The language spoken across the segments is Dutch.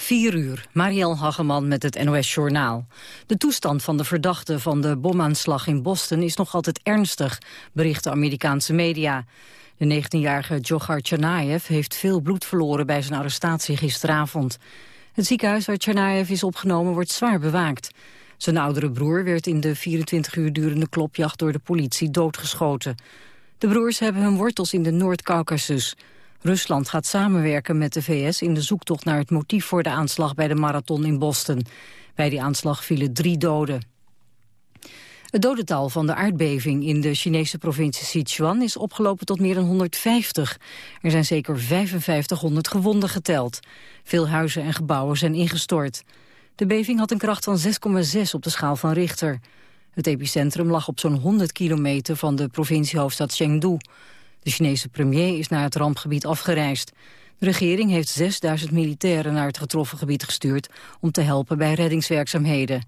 4 uur, Marielle Hageman met het NOS Journaal. De toestand van de verdachte van de bomaanslag in Boston is nog altijd ernstig, berichten Amerikaanse media. De 19-jarige Djokhar Tsarnaev heeft veel bloed verloren bij zijn arrestatie gisteravond. Het ziekenhuis waar Tsarnaev is opgenomen wordt zwaar bewaakt. Zijn oudere broer werd in de 24 uur durende klopjacht door de politie doodgeschoten. De broers hebben hun wortels in de Noord-Caucasus. Rusland gaat samenwerken met de VS in de zoektocht naar het motief voor de aanslag bij de marathon in Boston. Bij die aanslag vielen drie doden. Het dodental van de aardbeving in de Chinese provincie Sichuan is opgelopen tot meer dan 150. Er zijn zeker 5500 gewonden geteld. Veel huizen en gebouwen zijn ingestort. De beving had een kracht van 6,6 op de schaal van Richter. Het epicentrum lag op zo'n 100 kilometer van de provinciehoofdstad Chengdu. De Chinese premier is naar het rampgebied afgereisd. De regering heeft 6000 militairen naar het getroffen gebied gestuurd... om te helpen bij reddingswerkzaamheden.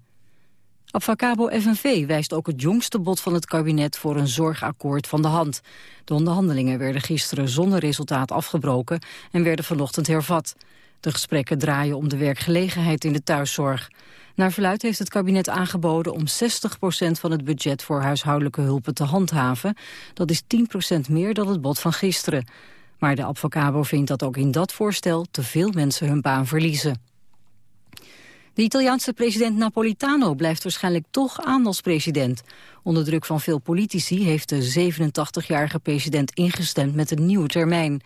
Abfacabo FNV wijst ook het jongste bod van het kabinet voor een zorgakkoord van de hand. De onderhandelingen werden gisteren zonder resultaat afgebroken en werden vanochtend hervat. De gesprekken draaien om de werkgelegenheid in de thuiszorg. Naar verluid heeft het kabinet aangeboden om 60% van het budget voor huishoudelijke hulpen te handhaven. Dat is 10% meer dan het bod van gisteren. Maar de advocabo vindt dat ook in dat voorstel te veel mensen hun baan verliezen. De Italiaanse president Napolitano blijft waarschijnlijk toch aan als president. Onder druk van veel politici heeft de 87-jarige president ingestemd met een nieuwe termijn.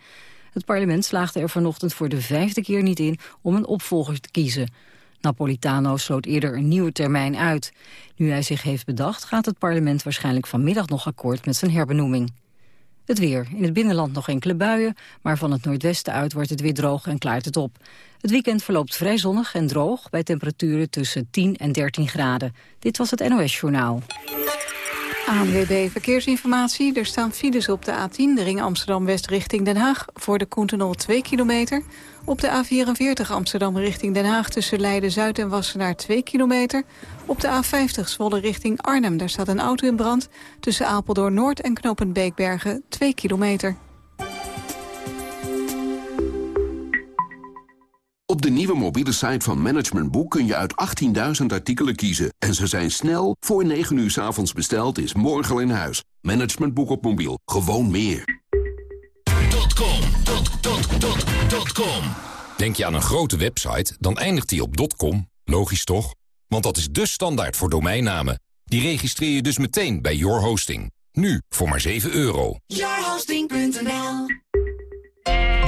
Het parlement slaagde er vanochtend voor de vijfde keer niet in om een opvolger te kiezen. Napolitano sloot eerder een nieuwe termijn uit. Nu hij zich heeft bedacht gaat het parlement waarschijnlijk vanmiddag nog akkoord met zijn herbenoeming. Het weer. In het binnenland nog enkele buien, maar van het noordwesten uit wordt het weer droog en klaart het op. Het weekend verloopt vrij zonnig en droog bij temperaturen tussen 10 en 13 graden. Dit was het NOS Journaal. ANWB Verkeersinformatie. Er staan files op de A10, de ring Amsterdam-West richting Den Haag... voor de Koentenol 2 kilometer. Op de A44 Amsterdam richting Den Haag tussen Leiden-Zuid en Wassenaar 2 kilometer. Op de A50 Zwolle richting Arnhem, daar staat een auto in brand. Tussen Apeldoorn Noord en Knopend Beekbergen 2 kilometer. Op de nieuwe mobiele site van Management Boek kun je uit 18.000 artikelen kiezen. En ze zijn snel, voor 9 uur s avonds besteld, is morgen al in huis. Management Boek op mobiel, gewoon meer. .com. Denk je aan een grote website, dan eindigt die op .com. Logisch toch? Want dat is de standaard voor domeinnamen. Die registreer je dus meteen bij Your Hosting. Nu voor maar 7 euro. Yourhosting.nl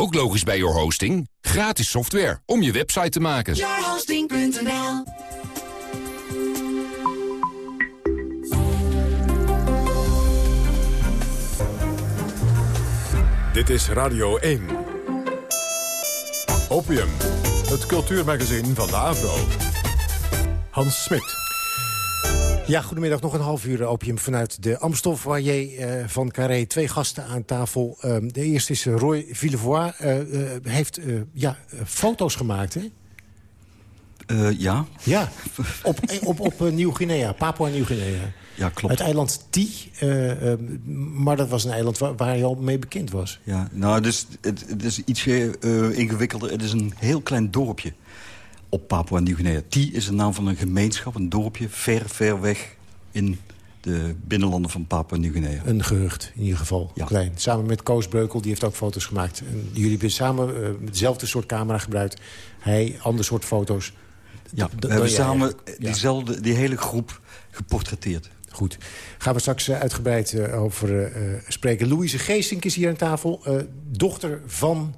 Ook logisch bij Your Hosting. Gratis software om je website te maken. Yourhosting.nl Dit is Radio 1. Opium, het cultuurmagazin van de AVRO. Hans Smit. Ja, goedemiddag. Nog een half uur opium vanuit de Amstel foyer uh, van Carré. Twee gasten aan tafel. Uh, de eerste is Roy Villevoix. Heeft ja, foto's gemaakt, hè? ja. Ja, op, op, op Nieuw-Guinea, Papua-Nieuw-Guinea. Ja, klopt. Het eiland Ti, maar dat was een eiland waar, waar je al mee bekend was. Ja, nou, dus, het, het is ietsje ingewikkelder. Het is een heel klein dorpje op Papua-Nieuw-Guinea. Ti is de naam van een gemeenschap, een dorpje, ver, ver weg in de binnenlanden van Papua-Nieuw-Guinea. Een gehucht, in ieder geval. Ja. Klein. Samen met Koos Breukel, die heeft ook foto's gemaakt. En jullie hebben samen uh, hetzelfde soort camera gebruikt. Hij, ander soort foto's. Ja, we hebben samen diezelfde, die hele groep geportretteerd. Goed. Gaan we straks uh, uitgebreid uh, over spreken. Louise Geesink is hier aan tafel. dochter van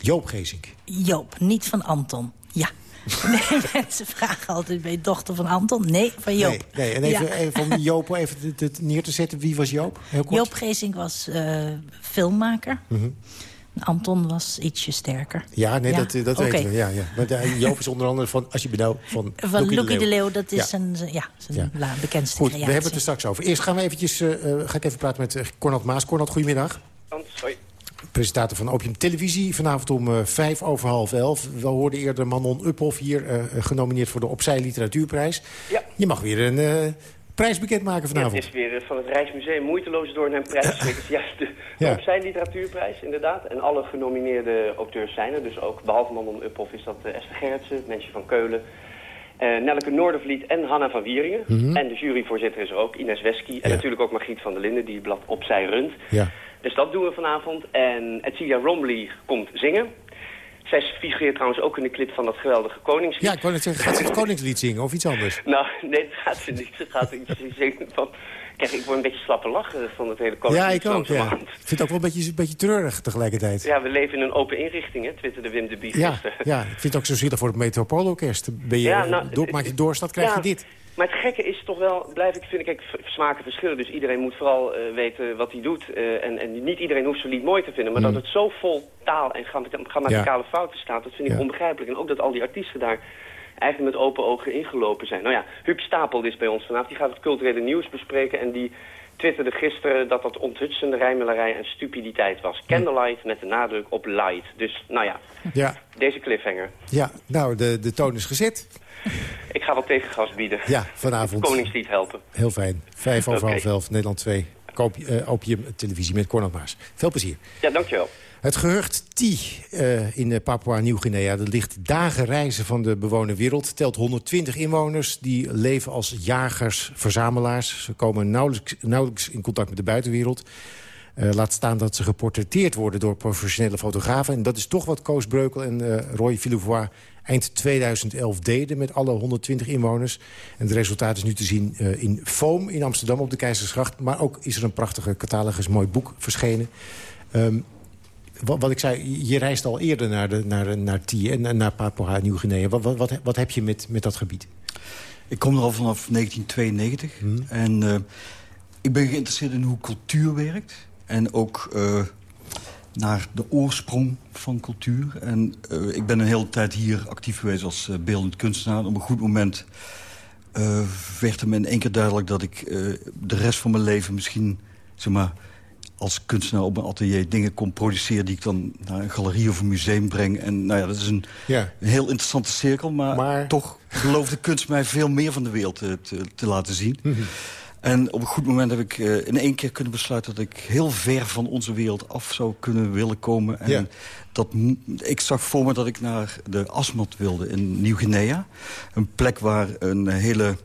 Joop Geesink. Joop, niet van Anton. Ja. Nee, mensen vragen altijd, ben je dochter van Anton? Nee, van Joop. Nee, nee. en even, even om Joop even het neer te zetten. Wie was Joop? Heel kort. Joop Geesink was uh, filmmaker. Mm -hmm. Anton was ietsje sterker. Ja, nee, Ja, dat, dat oké. weten we. Ja, ja. Maar de, Joop is onder andere van, als je benauwd, van, Van Loekie Loekie de Leeuw, dat is Ja. zijn, zijn- ja, zijn Ja. la- bekendste Goed, we creatie. hebben het er straks over. Eerst gaan we eventjes, eh, eh, ga ik even praten met eh, Cornald Maas. Cornald, goedemiddag. Hoi. Presentator van Opium Televisie. Vanavond om eh, vijf over half elf. We hoorden eerder Manon Uphoff hier eh, genomineerd voor de Opzij Literatuurprijs. Ja. Je mag weer een eh, prijs bekendmaken Ja, vanavond. het is weer eh, van het Rijksmuseum moeiteloos door een prijs. Het is juist de, Ja. Opzij Literatuurprijs, inderdaad. En alle genomineerde auteurs zijn er. Dus ook, behalve Manon Uphoff, is dat eh, Esther Gerritsen, Mensje van Keulen... eh Nelleke Noordervliet en Hanna van Wieringen. Mhm. En de juryvoorzitter is er ook, Ines Wesky. En Ja. natuurlijk ook Margriet van der Linden, die het blad Opzij runt. Ja. Dus dat doen we vanavond. En Edcilia Romley komt zingen. Zij figureert trouwens ook in de clip van dat geweldige Koningslied. ja, ik wou net zeggen, gaat ze het Koningslied zingen of iets anders? Nou, nee, dat gaat ze niet. Ze gaat iets zingen van... Kijk, ik word een beetje slappe lachen van het hele Ja, Koningslied. ik ook. Ja. Ik vind het ook wel een beetje, een beetje treurig tegelijkertijd. Ja, we leven in een open inrichting, hè, twitterde Wim de Bie Ja, ja, ik vind het ook zo zielig voor het Metropoolorkest. Ben je, Ja, nou, door, maak je doorstad, krijg ja, je dit. Maar het gekke is toch wel, blijf ik vind ik, kijk, smaken verschillen. Dus iedereen moet vooral eh, weten wat hij doet. eh, en, en niet iedereen hoeft zo'n lied mooi te vinden. Maar Mm. dat het zo vol taal en grammaticale fouten staat, dat vind ik Ja. onbegrijpelijk. En ook dat al die artiesten daar eigenlijk met open ogen ingelopen zijn. Nou ja, Huub Stapel is bij ons vanavond. Die gaat het culturele nieuws bespreken. En die twitterde gisteren dat dat onthutsende rijmelarij en stupiditeit was. Candlelight met de nadruk op light. Dus nou ja, Ja, deze cliffhanger. ja nou, de, de toon is gezet. Ik ga wel tegengas bieden. Ja, vanavond. Koningslied helpen. Heel fijn. Vijf over half elf, Nederland 2. Koop, eh, opium televisie met Cornel Maas. Veel plezier. Ja, dankjewel. Het gehucht T eh, in eh, Papua Nieuw-Guinea... dat ligt dagen reizen van de bewoonde wereld. Telt 120 inwoners die leven als jagers, verzamelaars. Ze komen nauwelijks, nauwelijks in contact met de buitenwereld. Eh, laat staan dat ze geportretteerd worden door professionele fotografen. En dat is toch wat Koos Breukel en eh, Roy Villevoix eind 2011 deden... met alle 120 inwoners. En het resultaat is nu te zien in Foam in Amsterdam op de Keizersgracht. Maar ook is er een prachtige catalogus, mooi boek verschenen. Ehm, wat, wat ik zei, je reist al eerder naar, de, naar, naar en naar Papua Nieuw-Guinea. Wat, wat, wat, wat heb je met, met dat gebied? Ik kom er al vanaf 1992. En eh, ik ben geïnteresseerd in hoe cultuur werkt. En ook eh, naar de oorsprong van cultuur. En eh, ik ben een hele tijd hier actief geweest als beeldend kunstenaar. Op een goed moment werd het me in één keer duidelijk... dat ik de rest van mijn leven misschien... Zeg maar, als kunstenaar op mijn atelier dingen kon produceren... die ik dan naar een galerie of een museum breng. En nou ja, dat is een, Ja. een heel interessante cirkel. Maar, Maar- toch beloofde kunst mij veel meer van de wereld te, te, te laten zien. En op een goed moment heb ik eh, in één keer kunnen besluiten... dat ik heel ver van onze wereld af zou kunnen willen komen. En Ja. dat, ik zag voor me dat ik naar de Asmat wilde in Nieuw-Guinea. Een plek waar een hele...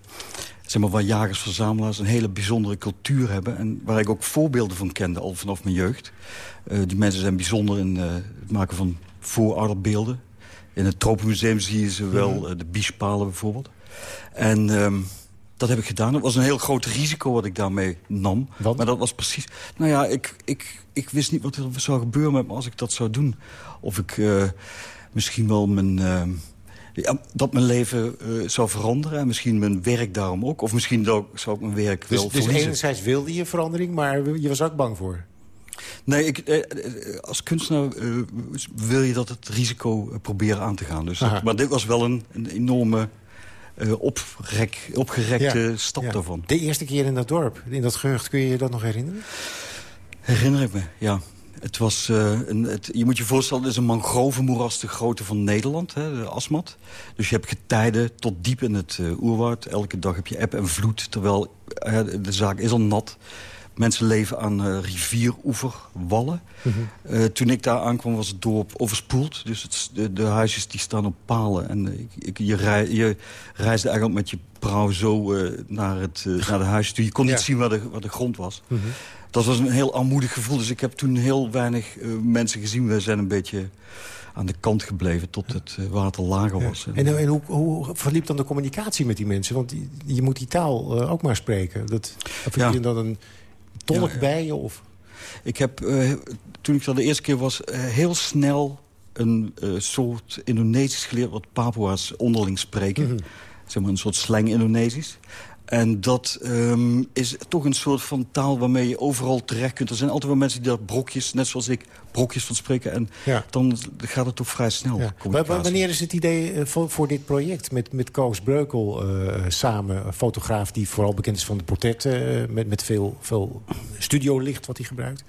Zeg maar, waar jagers-verzamelaars een hele bijzondere cultuur hebben. En waar ik ook voorbeelden van kende, al vanaf mijn jeugd. Eh, die mensen zijn bijzonder in eh, het maken van vooroordelbeelden. In het Tropenmuseum zie je ze wel, eh, de biespalen bijvoorbeeld. En ehm, dat heb ik gedaan. Het was een heel groot risico wat ik daarmee nam. Maar dat was precies... Nou ja, ik, ik, ik wist niet wat er zou gebeuren met me als ik dat zou doen. Of ik misschien wel mijn... ja, dat mijn leven eh, zou veranderen en misschien mijn werk daarom ook. Of misschien ook, zou ik mijn werk Dus, wel dus verliezen. enerzijds wilde je verandering, maar je was ook bang voor. Nee, ik, eh, eh, als kunstenaar wil je dat het risico proberen aan te gaan. Dus dat- maar dit was wel een, een enorme oprek, opgerekte Ja, stap ja. daarvan. De eerste keer in dat dorp, in dat gehucht, kun je je dat nog herinneren? Herinner ik me, ja. Het was, eh, een, het, je moet je voorstellen, het is een mangrovenmoeras de grootte van Nederland, hè, de Asmat. Dus je hebt getijden tot diep in het eh, oerwoud. Elke dag heb je eb en vloed, terwijl eh, de zaak is al nat. Mensen leven aan eh, rivieroeverwallen. Eh, toen ik daar aankwam was het dorp overspoeld. Dus het, de, de huisjes die staan op palen. En eh, ik, ik, je, je reisde eigenlijk met je prauw zo naar, het, naar de huis toe. Je kon Ja. niet zien waar de, waar de grond was. Dat was een heel armoedig gevoel. Dus ik heb toen heel weinig mensen gezien. We zijn een beetje aan de kant gebleven tot het water lager was. En, en hoe, hoe verliep dan de communicatie met die mensen? Want je moet die taal ook maar spreken. Dat, of Ja. je dan een tolk Ja, ja. bij je? Of? Ik heb, eh, toen ik daar de eerste keer was, eh, heel snel een eh, soort Indonesisch geleerd... wat Papua's onderling spreken. Zeg maar een soort slang Indonesisch. En dat um, is toch een soort van taal waarmee je overal terecht kunt. Er zijn altijd wel mensen die daar brokjes, net zoals ik, brokjes van spreken. En ja. dan gaat het toch vrij snel. Ja. Wanneer is het idee uh, voor, voor, dit project met, met Koos Breukel uh, samen? Een fotograaf die vooral bekend is van de portretten... Uh, met, met veel, veel studiolicht wat hij gebruikt.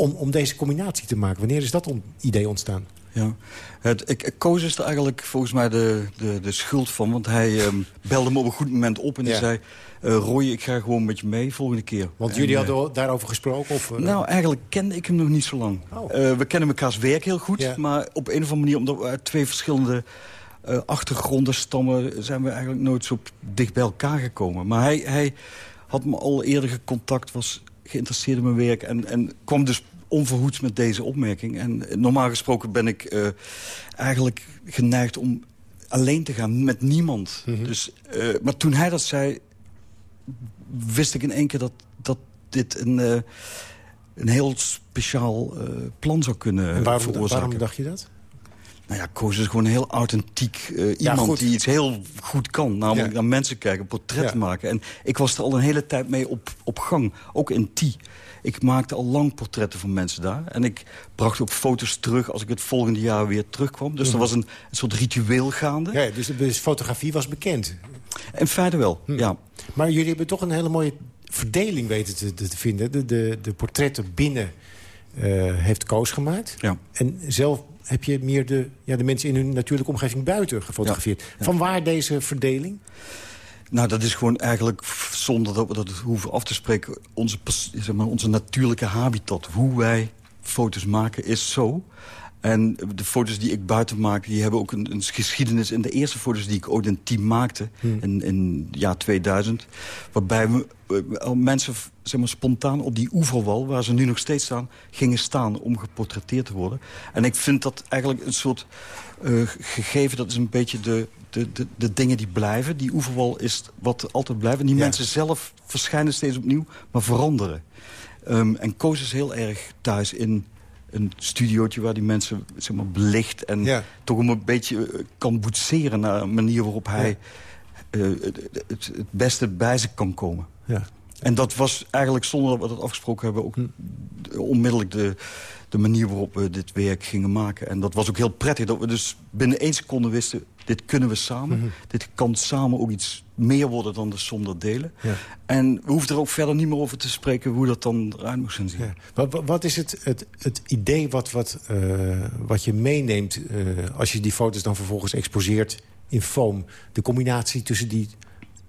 Om, om deze combinatie te maken. Wanneer is dat on idee ontstaan? Ja. Het, ik, Koos is er eigenlijk volgens mij de, de, de schuld van. Want hij um, belde me op een goed moment op en hij zei... Uh, Roy, ik ga gewoon met je mee volgende keer. Want jullie hadden uh, daarover gesproken? Of, uh, nou, eigenlijk kende ik hem nog niet zo lang. Oh. we kennen mekaars werk heel goed. Ja. Maar op een of andere manier, omdat we uit twee verschillende achtergronden stammen... zijn we eigenlijk nooit zo dicht bij elkaar gekomen. Maar hij, hij had me al eerder gecontact, was geïnteresseerd in mijn werk... en, en kwam dus onverhoeds met deze opmerking. En normaal gesproken ben ik uh, eigenlijk geneigd om alleen te gaan met niemand. Mm -hmm. dus, uh, maar toen hij dat zei, wist ik in één keer dat, dat dit een, uh, een heel speciaal plan zou kunnen en waarom, veroorzaken. waarom dacht je dat? Nou ja, Koos is gewoon een heel authentiek uh, iemand ja, die iets heel goed kan. Namelijk ja. naar mensen kijken, portretten ja. maken. En ik was er al een hele tijd mee op, op gang. Ook in T. Ik maakte al lang portretten van mensen daar. En ik bracht ook foto's terug als ik het volgende jaar weer terugkwam. Dus er was een, een, soort ritueel gaande. Ja, dus, dus fotografie was bekend? In feite wel, hm. ja. Maar jullie hebben toch een hele mooie verdeling weten te, te vinden. De, de, de portretten binnen heeft Koos gemaakt. Ja. En zelf heb je meer de, ja, de mensen in hun natuurlijke omgeving buiten gefotografeerd. Ja. Ja. Van waar deze verdeling? Nou, dat is gewoon eigenlijk, zonder dat we dat hoeven af te spreken... onze, zeg maar, onze natuurlijke habitat. Hoe wij foto's maken is zo. En de foto's die ik buiten maak, die hebben ook een, een geschiedenis. In de eerste foto's die ik ooit in team maakte, hmm. in, in het jaar 2000... waarbij we, mensen zeg maar, spontaan op die oeverwal, waar ze nu nog steeds staan... gingen staan om geportretteerd te worden. En ik vind dat eigenlijk een soort uh, gegeven... dat is een beetje de, de, de, de, dingen die blijven. Die oeverwal is wat altijd blijven. En die ja. mensen zelf verschijnen steeds opnieuw, maar veranderen. Um, en Koos is heel erg thuis in een studiootje waar die mensen zeg maar, belicht... en ja. toch een beetje kan boetseren naar een manier waarop hij... Uh, het, beste bij ze kan komen. Ja. En dat was eigenlijk, zonder dat we dat afgesproken hebben... ook hm. onmiddellijk de, de manier waarop we dit werk gingen maken. En dat was ook heel prettig, dat we dus binnen één seconde wisten... dit kunnen we samen, mm -hmm. dit kan samen ook iets meer worden dan de som der delen. Ja. En we hoeven er ook verder niet meer over te spreken... hoe dat dan eruit moest gaan zien. Ja. Wat, wat, is het, het, het idee wat, wat, uh, wat je meeneemt... Uh, als je die foto's dan vervolgens exposeert in foam? De combinatie tussen die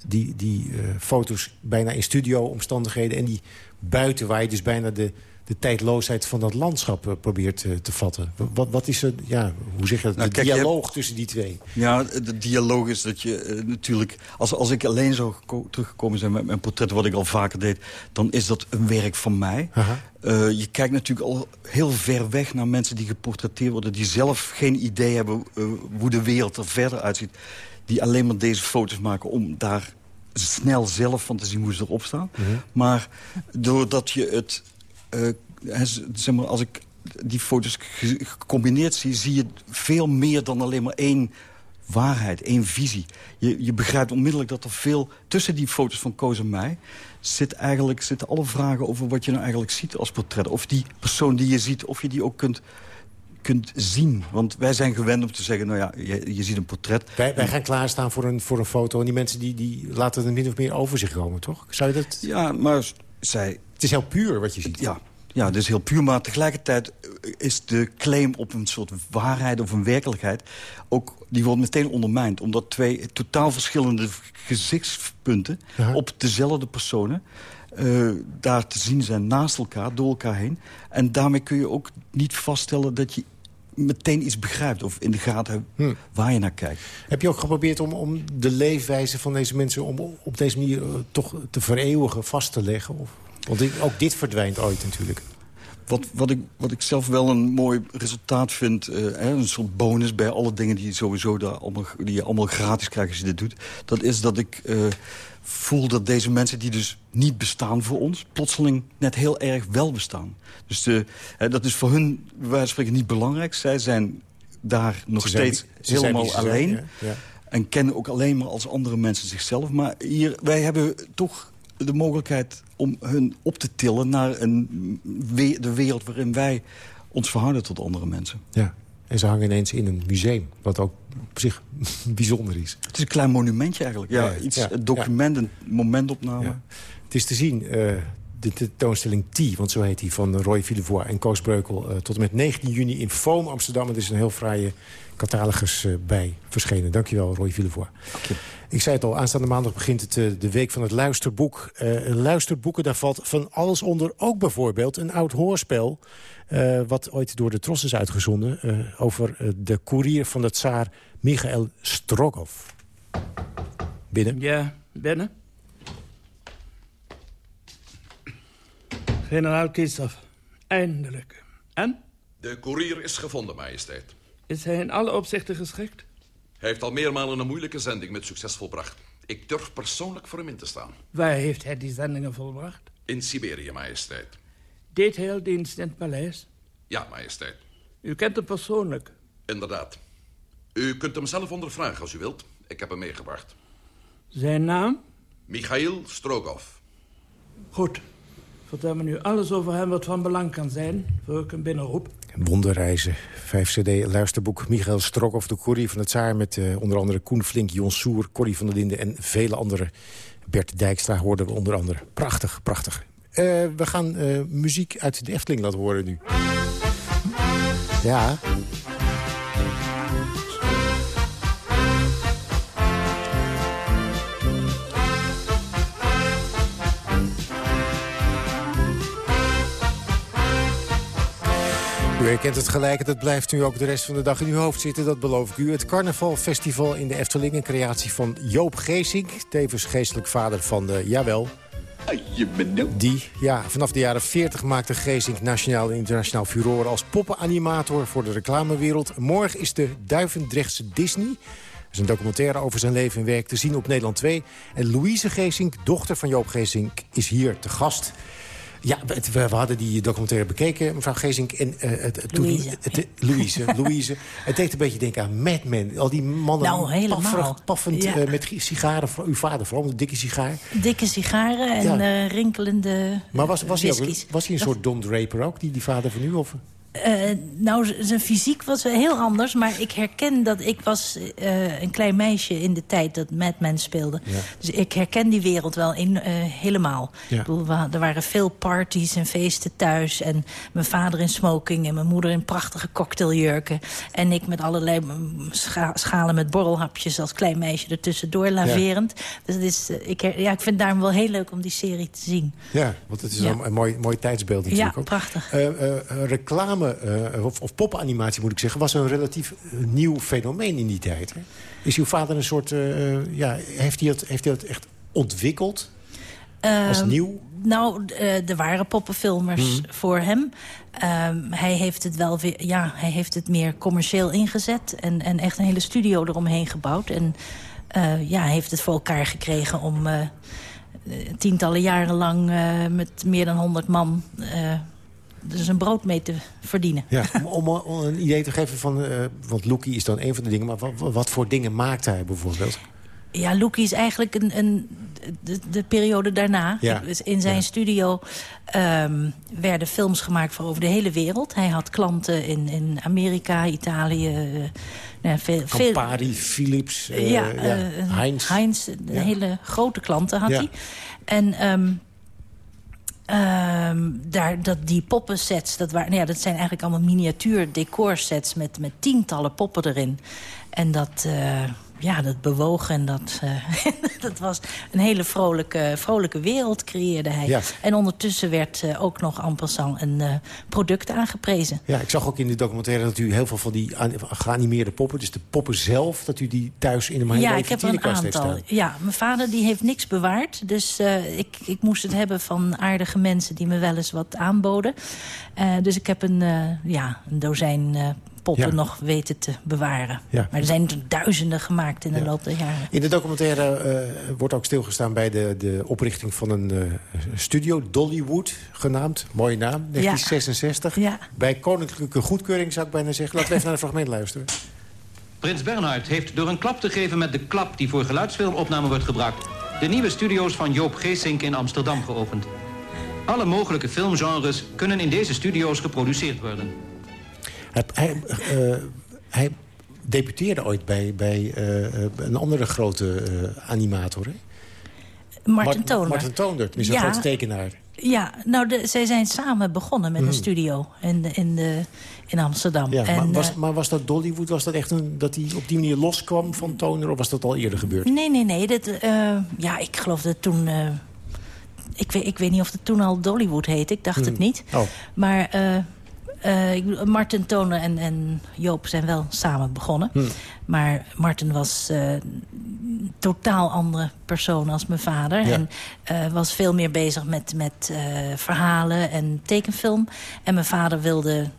die, die uh, foto's bijna in studio-omstandigheden... en die buiten, waar je dus bijna de, de tijdloosheid van dat landschap uh, probeert uh, te vatten. Wat, wat is er, ja, hoe zeg je dat, nou, de kijk, dialoog hebt, tussen die twee? Ja, de dialoog is dat je natuurlijk... Als, als ik alleen zou teruggekomen zijn met mijn portret, wat ik al vaker deed... dan is dat een werk van mij. je kijkt natuurlijk al heel ver weg naar mensen die geportretteerd worden... die zelf geen idee hebben hoe de wereld er verder uitziet die alleen maar deze foto's maken om daar snel zelf van te zien hoe ze erop staan. -hmm. Maar doordat je het... Uh, zeg maar, als ik die foto's gecombineerd zie... zie je veel meer dan alleen maar één waarheid, één visie. Je, je begrijpt onmiddellijk dat er veel... tussen die foto's van Koos en mij... Zit eigenlijk, zitten alle vragen over wat je nou eigenlijk ziet als portret. Of die persoon die je ziet, of je die ook kunt kunt zien. Want wij zijn gewend om te zeggen, nou ja, je, je ziet een portret. Wij, wij gaan klaarstaan voor een, voor een foto. En die mensen die, die laten het min of meer over zich komen, toch? Zou je dat... Ja, maar zij... Het is heel puur wat je ziet. Ja, ja, het is heel puur. Maar tegelijkertijd is de claim op een soort waarheid of een werkelijkheid... ook die wordt meteen ondermijnd. Omdat twee totaal verschillende gezichtspunten op dezelfde personen... Uh, daar te zien zijn naast elkaar, door elkaar heen. En daarmee kun je ook niet vaststellen dat je meteen iets begrijpt of in de gaten hm. waar je naar kijkt. Heb je ook geprobeerd om, om de leefwijze van deze mensen... om op deze manier uh, toch te vereeuwigen, vast te leggen? Of? Want ook dit verdwijnt ooit natuurlijk. Wat, wat, ik, wat ik zelf wel een mooi resultaat vind... Uh, een soort bonus bij alle dingen die, sowieso daar allemaal, die je allemaal gratis krijgt als je dit doet... dat is dat ik uh, voel dat deze mensen die dus niet bestaan voor ons... plotseling net heel erg wel bestaan. Dus de, dat is voor hun, wij spreken, niet belangrijk. Zij zijn daar nog steeds zijn, helemaal alleen. Zijn, ja. Ja. En kennen ook alleen maar als andere mensen zichzelf. Maar hier, wij hebben toch de mogelijkheid om hun op te tillen... naar een, de wereld waarin wij ons verhouden tot andere mensen. Ja. En ze hangen ineens in een museum, wat ook op zich bijzonder is. Het is een klein monumentje eigenlijk. Ja, iets, een document, een momentopname. Het is te zien, uh, de tentoonstelling T, want zo heet die... van Roy Villevoix en Koos Breukel... Uh, tot en met 19 juni in Foam, Amsterdam. Het is een heel fraaie catalogus uh, bij verschenen. Dankjewel, Roy Villevoix. Ik zei het al, aanstaande maandag begint het de week van het luisterboek. luisterboeken, daar valt van alles onder. Ook bijvoorbeeld een oud hoorspel... Uh, wat ooit door de Tros is uitgezonden... Uh, over uh, de koerier van de tsaar Michael Strogov. Binnen? Ja, binnen. Generaal Kisov, eindelijk. En? De koerier is gevonden, majesteit. Is hij in alle opzichten geschikt? Hij heeft al meermalen een moeilijke zending met succes volbracht. Ik durf persoonlijk voor hem in te staan. Waar heeft hij die zendingen volbracht? In Siberië, majesteit. Deed hij al dienst in het paleis? Ja, majesteit. U kent hem persoonlijk? Inderdaad. U kunt hem zelf ondervragen als u wilt. Ik heb hem meegebracht. Zijn naam? Michail Strogov. Goed. Vertel me nu alles over hem wat van belang kan zijn... voor ik hem binnenroep. Wonderreizen, 5 cd, luisterboek Michael Strogov, de Corrie van het Zaar... met uh, onder andere Koen Flink, Jon Soer, Corrie van der Linden en vele anderen. Bert Dijkstra hoorden we onder andere. Prachtig, prachtig. Uh, we gaan uh, muziek uit de Efteling laten horen nu. Ja. U herkent het gelijk, het blijft nu ook de rest van de dag in uw hoofd zitten, dat beloof ik u. Het Carnavalfestival in de Efteling, een creatie van Joop Geesink... tevens geestelijk vader van de, jawel, die, ja, vanaf de jaren 40 maakte Geesink nationaal en internationaal furoren... als poppenanimator voor de reclamewereld. Morgen is de Duivendrechtse Disney... Er is een documentaire over zijn leven en werk te zien op Nederland 2. En Louise Geesink, dochter van Joop Geesink, is hier te gast. Ja, we, we, hadden die documentaire bekeken, mevrouw Geesink. En, uh, het, Louise. Toen, het, Louise, Louise. Het deed een beetje denken aan Mad Men. Al die mannen nou, paffend ja. uh, met sigaren. Uw vader vooral, een dikke sigaar. Dikke sigaren en ja. uh, rinkelende Maar was, was, hij, ook, was hij een soort Don Draper ook, die, die vader van u? Of? Uh, nou, zijn fysiek was heel anders. Maar ik herken dat ik was uh, een klein meisje in de tijd dat Mad Men speelde. Ja. Dus ik herken die wereld wel in, uh, helemaal. Ja. Ik bedoel, er waren veel parties en feesten thuis. En mijn vader in smoking en mijn moeder in prachtige cocktailjurken. En ik met allerlei scha schalen met borrelhapjes als klein meisje ertussendoor laverend. Ja. Dus het is, ik, her, ja, ik vind het daarom wel heel leuk om die serie te zien. Ja, want het is een, een mooi, mooi tijdsbeeld natuurlijk ja, ook. prachtig. reclame uh, of, of poppenanimatie moet ik zeggen... was een relatief nieuw fenomeen in die tijd. Hè? Is uw vader een soort... Uh, ja, heeft, hij het, heeft hij het echt ontwikkeld als nieuw? Nou, er waren poppenfilmers hmm. voor hem. hij heeft het wel weer, ja, hij heeft het meer commercieel ingezet... en, en echt een hele studio eromheen gebouwd. En ja, hij heeft het voor elkaar gekregen om tientallen jaren lang... met meer dan 100 man dus een brood mee te verdienen. Ja, om, om een idee te geven van... Uh, want Loekie is dan een van de dingen... maar wat, wat voor dingen maakt hij bijvoorbeeld? Ja, Loekie is eigenlijk een, een, de, de periode daarna. Ja. In zijn ja. studio um, werden films gemaakt voor over de hele wereld. Hij had klanten in, in Amerika, Italië... Uh, nou, veel, Campari, Philips, uh, ja, ja. Heinz. Heinz, hele grote klanten had hij. En... Um, Um, daar, dat, die poppensets, dat, waren, nou ja, dat zijn eigenlijk allemaal miniatuur decorsets... met, met tientallen poppen erin. En dat, uh, ja, dat bewoog en dat, uh, dat was een hele vrolijke, vrolijke wereld creëerde hij. Ja. En ondertussen werd uh, ook nog en passant een uh, product aangeprezen. Ja, ik zag ook in de documentaire dat u heel veel van die geanimeerde poppen... dus de poppen zelf, dat u die thuis in een hele Ja, ik heb een aantal. Ja, mijn vader die heeft niks bewaard. Dus ik, ik moest het hebben van aardige mensen die me wel eens wat aanboden. dus ik heb een, ja, een dozijn poppen ja. nog weten te bewaren. Ja. Maar er zijn er duizenden gemaakt in de ja. loop der jaren. In de documentaire uh, wordt ook stilgestaan bij de, de oprichting van een uh, studio, Dollywood genaamd. Mooie naam, 1966. Ja. Bij koninklijke goedkeuring zou ik bijna zeggen. Laten we even naar een fragment luisteren. Prins Bernhard heeft door een klap te geven met de klap... die voor geluidsfilmopname wordt gebruikt... de nieuwe studio's van Joop Geesink in Amsterdam geopend. Alle mogelijke filmgenres kunnen in deze studio's geproduceerd worden. Hij, hij, uh, hij debuteerde ooit bij, bij uh, een andere grote uh, animator, hè? Martin Toner. Martin tenminste ja. een grote tekenaar. Ja, nou, de, zij zijn samen begonnen met een studio in, in, de, in Amsterdam. Ja, en, maar, was, maar was dat Dollywood? Was dat echt een, dat hij op die manier loskwam van Toner? Of was dat al eerder gebeurd? Nee, nee, nee. Dat, uh, ja, ik geloof dat toen... Uh, ik, weet, ik weet niet of het toen al Dollywood heette. Ik dacht hmm. het niet. Oh. Maar... Uh, Martin Toner en, en, Joop zijn wel samen begonnen. Hmm. Maar Martin was uh, totaal andere persoon als mijn vader. Ja. En uh, was veel meer bezig met, met verhalen en tekenfilm. En mijn vader wilde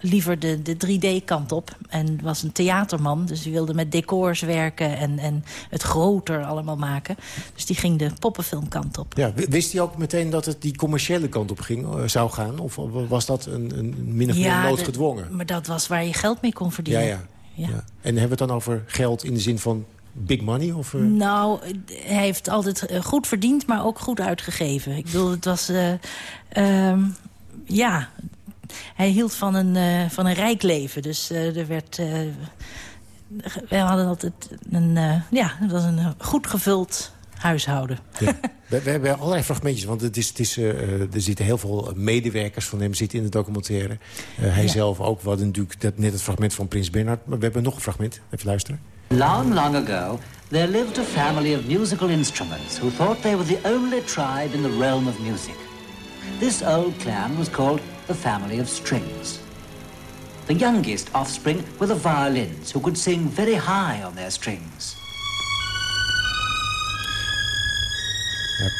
liever de, de 3D-kant op. En was een theaterman, dus die wilde met decors werken... en, en het groter allemaal maken. Dus die ging de poppenfilmkant op. Ja, wist hij ook meteen dat het die commerciële kant op ging, uh, zou gaan? Of was dat een, een min of meer ja, noodgedwongen? De, maar dat was waar je geld mee kon verdienen. Ja, ja. ja. ja. En hebben we het dan over geld in de zin van big money? Of, uh... Nou, hij heeft altijd goed verdiend, maar ook goed uitgegeven. Ik bedoel, het was... Uh, um, ja, hij hield van een, uh, van een rijk leven. Dus uh, er werd... Uh, we hadden altijd een... ja, het was een goed gevuld huishouden. Ja. we, we, hebben allerlei fragmentjes, want het is, het is, er zitten heel veel medewerkers van hem zitten in de documentaire. hij ja. zelf ook. We hadden natuurlijk dat, net het fragment van Prins Bernhard. Maar we hebben nog een fragment. Even luisteren. Long, long ago, there lived a family of musical instruments... who thought they were the only tribe in the realm of music. This old clan was called the family of strings. The youngest offspring were the violins, who could sing very high on their strings.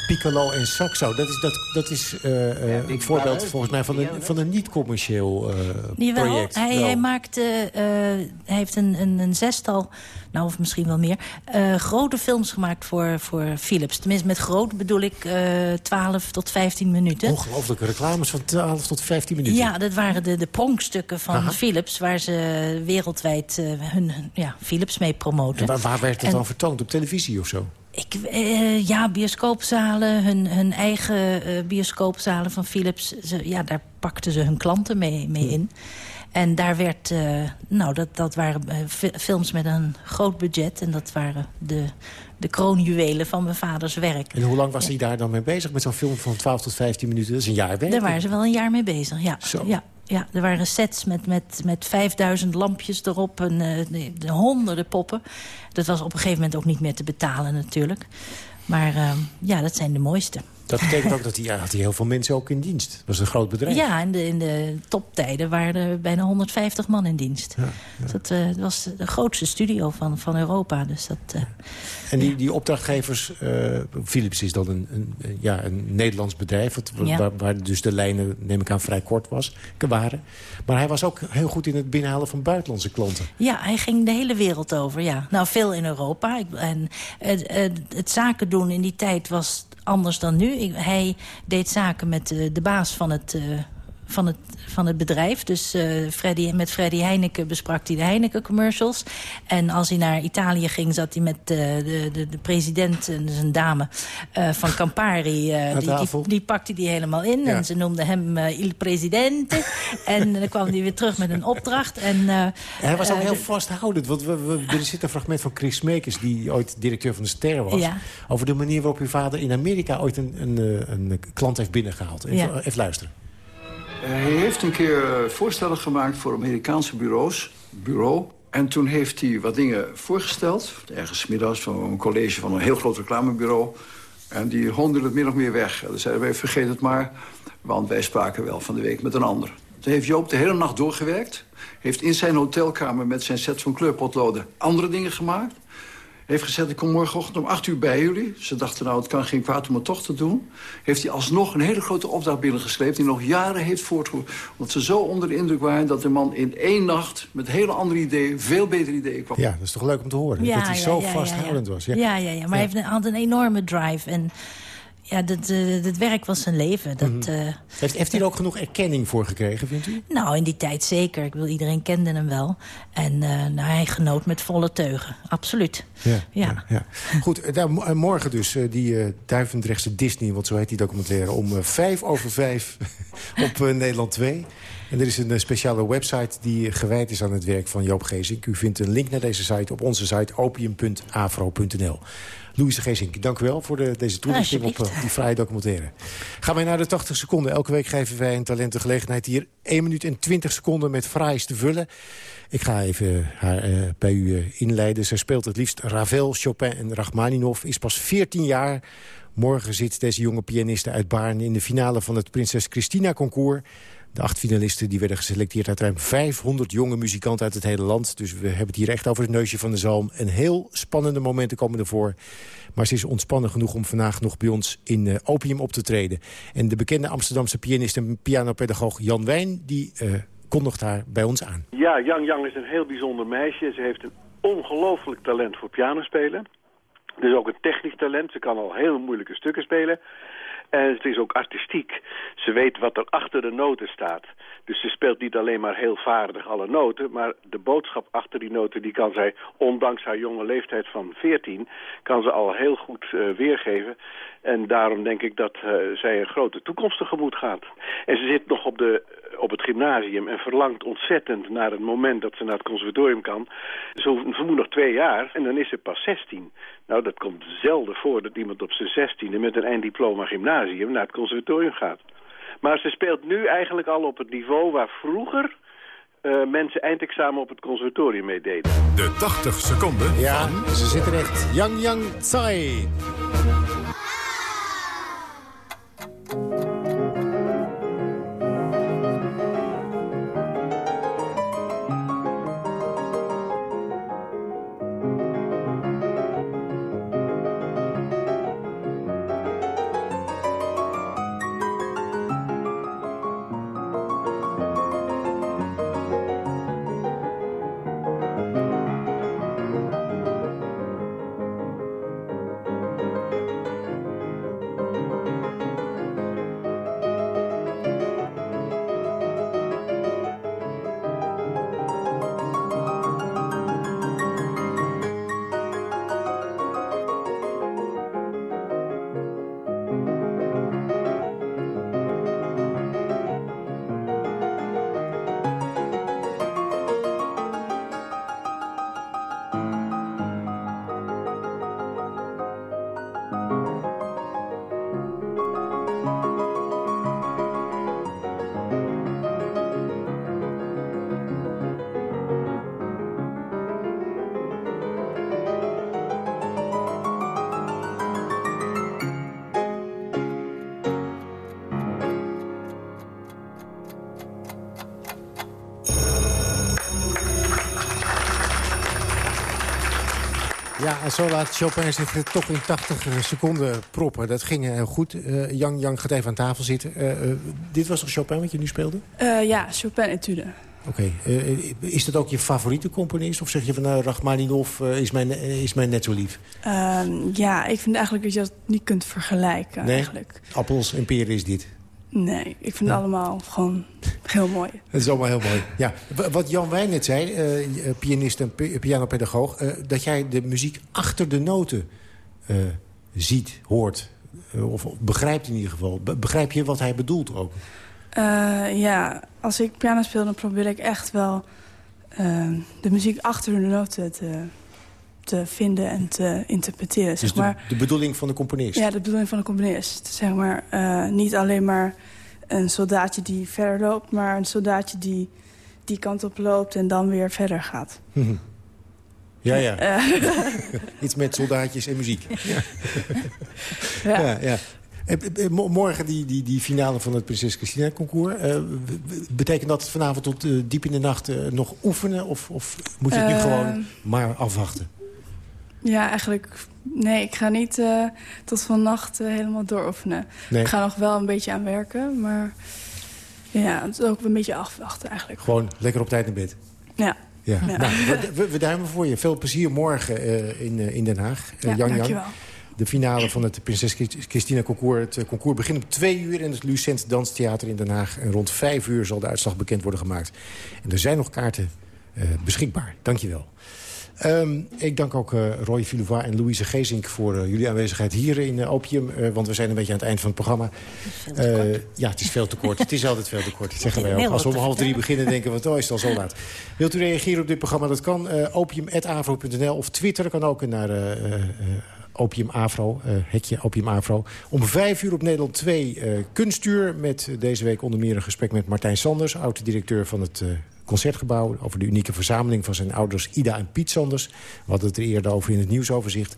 Piccolo en saxo, dat is, dat, dat is uh, uh, ja, een voorbeeld volgens mij van een, van een niet-commercieel uh, project. Hij, hij, maakte, hij heeft een, een, een, zestal, nou of misschien wel meer, grote films gemaakt voor, voor Philips. Tenminste, met groot bedoel ik 12 tot 15 minuten. Ongelooflijke reclames van 12 tot 15 minuten. Ja, dat waren de, de pronkstukken van Aha. Philips, waar ze wereldwijd hun ja, Philips mee promoten. En waar, waar werd het en, dan vertoond? Op televisie of zo? Ik, uh, ja, bioscoopzalen, hun, hun eigen uh, bioscoopzalen van Philips. Ze, ja, daar pakten ze hun klanten mee, mee in. En daar werd, uh, nou, dat, dat waren films met een groot budget. En dat waren de, de kroonjuwelen van mijn vaders werk. En hoe lang was hij daar dan mee bezig met zo'n film van 12 tot 15 minuten? Dat is een jaar werk. Daar waren ze wel een jaar mee bezig, ja. Zo. ja. Ja, er waren sets met, met, met 5000 lampjes erop en uh, de, de honderden poppen. Dat was op een gegeven moment ook niet meer te betalen natuurlijk. Maar uh, ja, dat zijn de mooiste. Dat betekent ook dat hij, ja, had hij heel veel mensen ook in dienst. Dat was een groot bedrijf. Ja, in de, in de toptijden waren er bijna 150 man in dienst. Ja, ja. Dus dat uh, was de grootste studio van, van Europa. Dus dat, uh, en die, die opdrachtgevers... Uh, Philips is dan een, een, ja, een Nederlands bedrijf... Waar, waar dus de lijnen, neem ik aan, vrij kort was, waren. Maar hij was ook heel goed in het binnenhalen van buitenlandse klanten. Ja, hij ging de hele wereld over, ja. Nou, veel in Europa. Ik, en het, het zaken doen in die tijd was anders dan nu. Hij deed zaken met uh, de baas van het, uh, van het, van het bedrijf. Dus uh, Freddy, met Freddy Heineken besprak hij de Heineken-commercials. En als hij naar Italië ging, zat hij met de, de, de president, dus een dame, van Campari. die, die, die, pakte hij helemaal in. Ja. En ze noemden hem Il Presidente. en dan kwam hij weer terug met een opdracht. En, hij was ook heel vasthoudend. Want we, we, er zit een fragment van Chris Meekers... die ooit directeur van de Ster was. Ja. Over de manier waarop uw vader in Amerika ooit een, een, een, een klant heeft binnengehaald. Even, even luisteren. Hij heeft een keer eh, voorstellen gemaakt voor Amerikaanse bureaus, bureau. En toen heeft hij wat dingen voorgesteld, ergens middags van een college van een heel groot reclamebureau. En die honden het min of meer weg. Dan zeiden wij, vergeet het maar, want wij spraken wel van de week met een ander. Toen heeft Joop de hele nacht doorgewerkt. Heeft in zijn hotelkamer met zijn set van kleurpotloden andere dingen gemaakt. Heeft gezegd, ik kom morgenochtend om 8 uur bij jullie. Ze dachten, nou, het kan geen kwaad om het toch te doen. Heeft hij alsnog een hele grote opdracht binnengesleept... die nog jaren heeft voortgevoerd. Omdat ze zo onder de indruk waren dat de man in één nacht... met hele andere ideeën, veel betere ideeën kwam. Ja, dat is toch leuk om te horen. Ja, dat hij ja, zo ja, vasthoudend ja. was. Ja, ja, ja. maar hij had een enorme drive. En ja, dat, uh, dat werk was zijn leven. Dat, mm -hmm. heeft, heeft hij er ook genoeg erkenning voor gekregen, vindt u? Nou, in die tijd zeker. Ik wil iedereen kende hem wel. En nou, hij genoot met volle teugen. Absoluut. Ja, ja. ja, Goed, daar, morgen dus die Duivendrechtse Disney... want zo heet die documentaire, om vijf over vijf op Nederland 2... En er is een speciale website die gewijd is aan het werk van Joop Gezink. U vindt een link naar deze site op onze site opium.afro.nl. Louise Geesink, dank u wel voor de, deze toelichting op uh, die vrije documentaire. Gaan wij naar de 80 seconden. Elke week geven wij een talent de gelegenheid hier 1 minuut en 20 seconden met fraais te vullen. Ik ga even haar uh, bij u uh, inleiden. Zij speelt het liefst Ravel, Chopin en Rachmaninov. Is pas 14 jaar. Morgen zit deze jonge pianiste uit Baarn in de finale van het Prinses Christina Concours. De acht finalisten die werden geselecteerd uit ruim 500 jonge muzikanten uit het hele land. Dus we hebben het hier echt over het neusje van de zalm. En heel spannende momenten komen ervoor. Maar ze is ontspannen genoeg om vandaag nog bij ons in uh, Opium op te treden. En de bekende Amsterdamse pianist en pianopedagoog Jan Wijn... die uh, kondigt haar bij ons aan. Ja, Yang Yang is een heel bijzonder meisje. Ze heeft een ongelooflijk talent voor pianospelen. Dus ook een technisch talent. Ze kan al heel moeilijke stukken spelen. En het is ook artistiek. Ze weet wat er achter de noten staat. Dus ze speelt niet alleen maar heel vaardig alle noten... maar de boodschap achter die noten... die kan zij, ondanks haar jonge leeftijd van 14... kan ze al heel goed uh, weergeven. En daarom denk ik dat uh, zij een grote toekomst tegemoet gaat. En ze zit nog op, de, op het gymnasium en verlangt ontzettend naar het moment dat ze naar het conservatorium kan. Moet nog twee jaar en dan is ze pas 16. Nou, dat komt zelden voor dat iemand op zijn zestiende met een einddiploma gymnasium naar het conservatorium gaat. Maar ze speelt nu eigenlijk al op het niveau waar vroeger uh, mensen eindexamen op het conservatorium mee deden. De 80 seconden Ja, ze zit er echt. Yang Yang Tsai. En zo laat Chopin zich toch in 80 seconden proppen. Dat ging heel goed. Uh, Yang Yang gaat even aan tafel zitten. Uh, uh, dit was toch Chopin wat je nu speelde? ja, Chopin etude. Oké. Okay. is dat ook je favoriete componist? Of zeg je van nou, Rachmaninov is, mij, is mij net zo lief? Ehm, ja, ik vind eigenlijk dat je dat niet kunt vergelijken. Nee? Eigenlijk. Appels en peren is dit? Nee, ik vind het allemaal gewoon heel mooi. Het is allemaal heel mooi. Ja. Wat Jan Wijn net zei, uh, pianist en pianopedagoog... Uh, dat jij de muziek achter de noten uh, ziet, hoort. of begrijpt in ieder geval. Be begrijp je wat hij bedoelt ook? ja, als ik piano speel, dan probeer ik echt wel... de muziek achter de noten te te vinden en te interpreteren. Dus zeg maar. de, de, bedoeling van de componist? Ja, de bedoeling van de componist. Zeg maar, uh, niet alleen maar een soldaatje die verder loopt... maar een soldaatje die die kant op loopt en dan weer verder gaat. Ja, ja. Uh. Iets met soldaatjes en muziek. ja. ja. ja, ja. Morgen die, die, die finale van het Prinses Christina concours. Uh, betekent dat vanavond tot uh, diep in de nacht uh, nog oefenen? Of, of moet je het nu gewoon maar afwachten? Ja, eigenlijk... Nee, ik ga niet uh, tot vannacht uh, helemaal dooroefenen. Nee. Ik ga nog wel een beetje aan werken, maar... Ja, het is ook een beetje afwachten eigenlijk. Gewoon lekker op tijd naar bed? Ja. ja. ja. Nou, we, we, duimen voor je. Veel plezier morgen uh, in, in Den Haag. ja, Jan dankjewel. de finale van het Prinses Christina Concours. Het concours begint om twee uur in het Lucent Danstheater in Den Haag. En rond vijf uur zal de uitslag bekend worden gemaakt. En er zijn nog kaarten beschikbaar. Dankjewel. Um, ik dank ook uh, Roy Villova en Louise Gezink voor uh, jullie aanwezigheid hier in uh, Opium. want we zijn een beetje aan het eind van het programma. ja, het is veel te kort. het is altijd veel te kort. Dat zeggen wij ook. Als we om half drie beginnen denken we, oh, is het al zo laat. Wilt u reageren op dit programma? Dat kan opium.avro.nl of Twitter. kan ook naar Opium Afro, uh, hekje Opium Afro. Om vijf uur op Nederland 2 uh, kunstuur. Met deze week onder meer een gesprek met Martijn Sanders... oud-directeur van het uh, Concertgebouw... over de unieke verzameling van zijn ouders Ida en Piet Sanders. We hadden het er eerder over in het nieuwsoverzicht.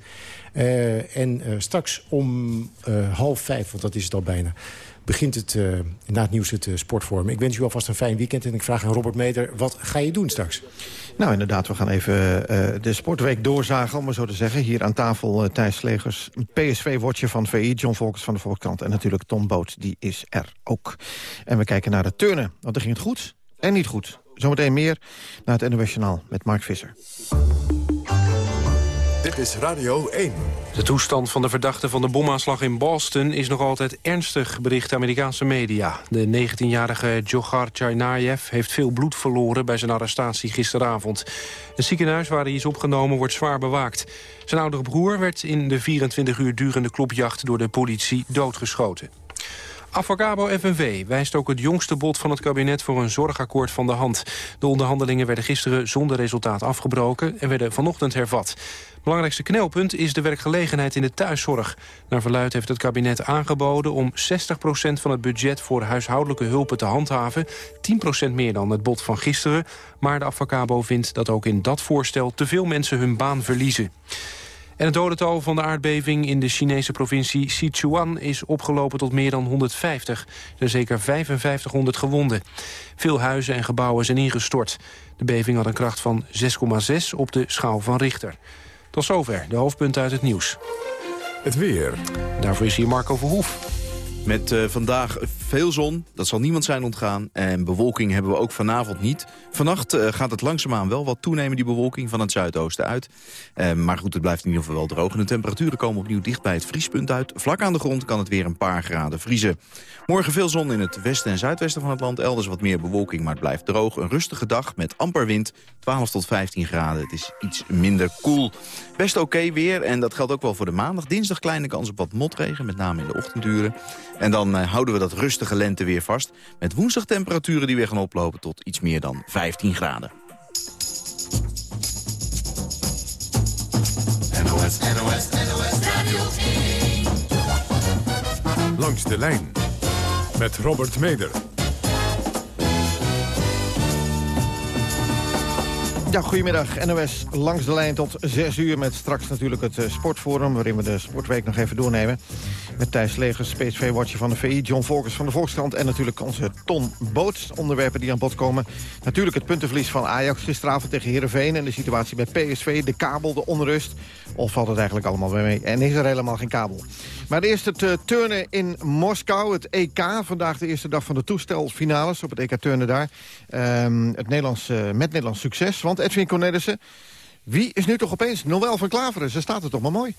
Uh, en uh, straks om uh, half vijf, want dat is het al bijna... begint het na het nieuws het sportforum. Ik wens u alvast een fijn weekend en ik vraag aan Robert Meder... wat ga je doen straks? Nou, inderdaad, we gaan even de sportweek doorzagen, om maar zo te zeggen. Hier aan tafel Thijs Slegers, PSV-watcher van VI, John Volkers van de Volkskrant... en natuurlijk Tom Boot, die is er ook. En we kijken naar de turnen, want er ging het goed en niet goed. Zometeen meer naar het NOS met Mark Visser. Dit is Radio 1. De toestand van de verdachte van de bomaanslag in Boston is nog altijd ernstig, bericht Amerikaanse media. De 19-jarige Djokhar Tsarnaev heeft veel bloed verloren bij zijn arrestatie gisteravond. Het ziekenhuis waar hij is opgenomen wordt zwaar bewaakt. Zijn oudere broer werd in de 24 uur durende klopjacht door de politie doodgeschoten. Avocabo FNV wijst ook het jongste bod van het kabinet voor een zorgakkoord van de hand. De onderhandelingen werden gisteren zonder resultaat afgebroken en werden vanochtend hervat. Belangrijkste knelpunt is de werkgelegenheid in de thuiszorg. Naar verluid heeft het kabinet aangeboden om 60% van het budget voor huishoudelijke hulpen te handhaven. 10% meer dan het bod van gisteren. Maar de Avocabo vindt dat ook in dat voorstel te veel mensen hun baan verliezen. En het dodental van de aardbeving in de Chinese provincie Sichuan is opgelopen tot meer dan 150. Er zijn zeker 5500 gewonden. Veel huizen en gebouwen zijn ingestort. De beving had een kracht van 6,6 op de schaal van Richter. Tot zover de hoofdpunten uit het nieuws. Het weer. Daarvoor is hier Marco Verhoef. Met uh, vandaag veel zon, dat zal niemand zijn ontgaan. En bewolking hebben we ook vanavond niet. Vannacht uh, gaat het langzaamaan wel wat toenemen, die bewolking, van het zuidoosten uit. Uh, maar goed, het blijft in ieder geval wel droog. En de temperaturen komen opnieuw dicht bij het vriespunt uit. Vlak aan de grond kan het weer een paar graden vriezen. Morgen veel zon in het westen en zuidwesten van het land. Elders wat meer bewolking, maar het blijft droog. Een rustige dag met amper wind, 12 tot 15 graden. Het is iets minder koel. Best oké weer en dat geldt ook wel voor de maandag. Dinsdag kleine kans op wat motregen, met name in de ochtenduren. En dan uh, houden we dat rustige lente weer vast. Met woensdag temperaturen die weer gaan oplopen tot iets meer dan 15 graden. NOS, NOS, NOS Radio 1. Langs de lijn met Robert Meder. Ja, goedemiddag. NOS langs de lijn tot 6 uur met straks natuurlijk het uh, sportforum... waarin we de sportweek nog even doornemen. Met Thijs Legers, PSV-watcher van de VI, John Volkers van de Volkskrant... en natuurlijk onze Ton Boot, onderwerpen die aan bod komen. Natuurlijk het puntenverlies van Ajax gisteravond tegen Heerenveen... en de situatie bij PSV, de kabel, de onrust. Of valt het eigenlijk allemaal weer mee? En is er helemaal geen kabel? Maar eerst het uh, turnen in Moskou, het EK. Vandaag de eerste dag van de toestelfinales op het EK turnen daar. Um, het Nederlands, uh, met Nederlands succes. Want Edwin Cornelissen, wie is nu toch opeens Noël van Klaveren? Ze staat er toch maar mooi.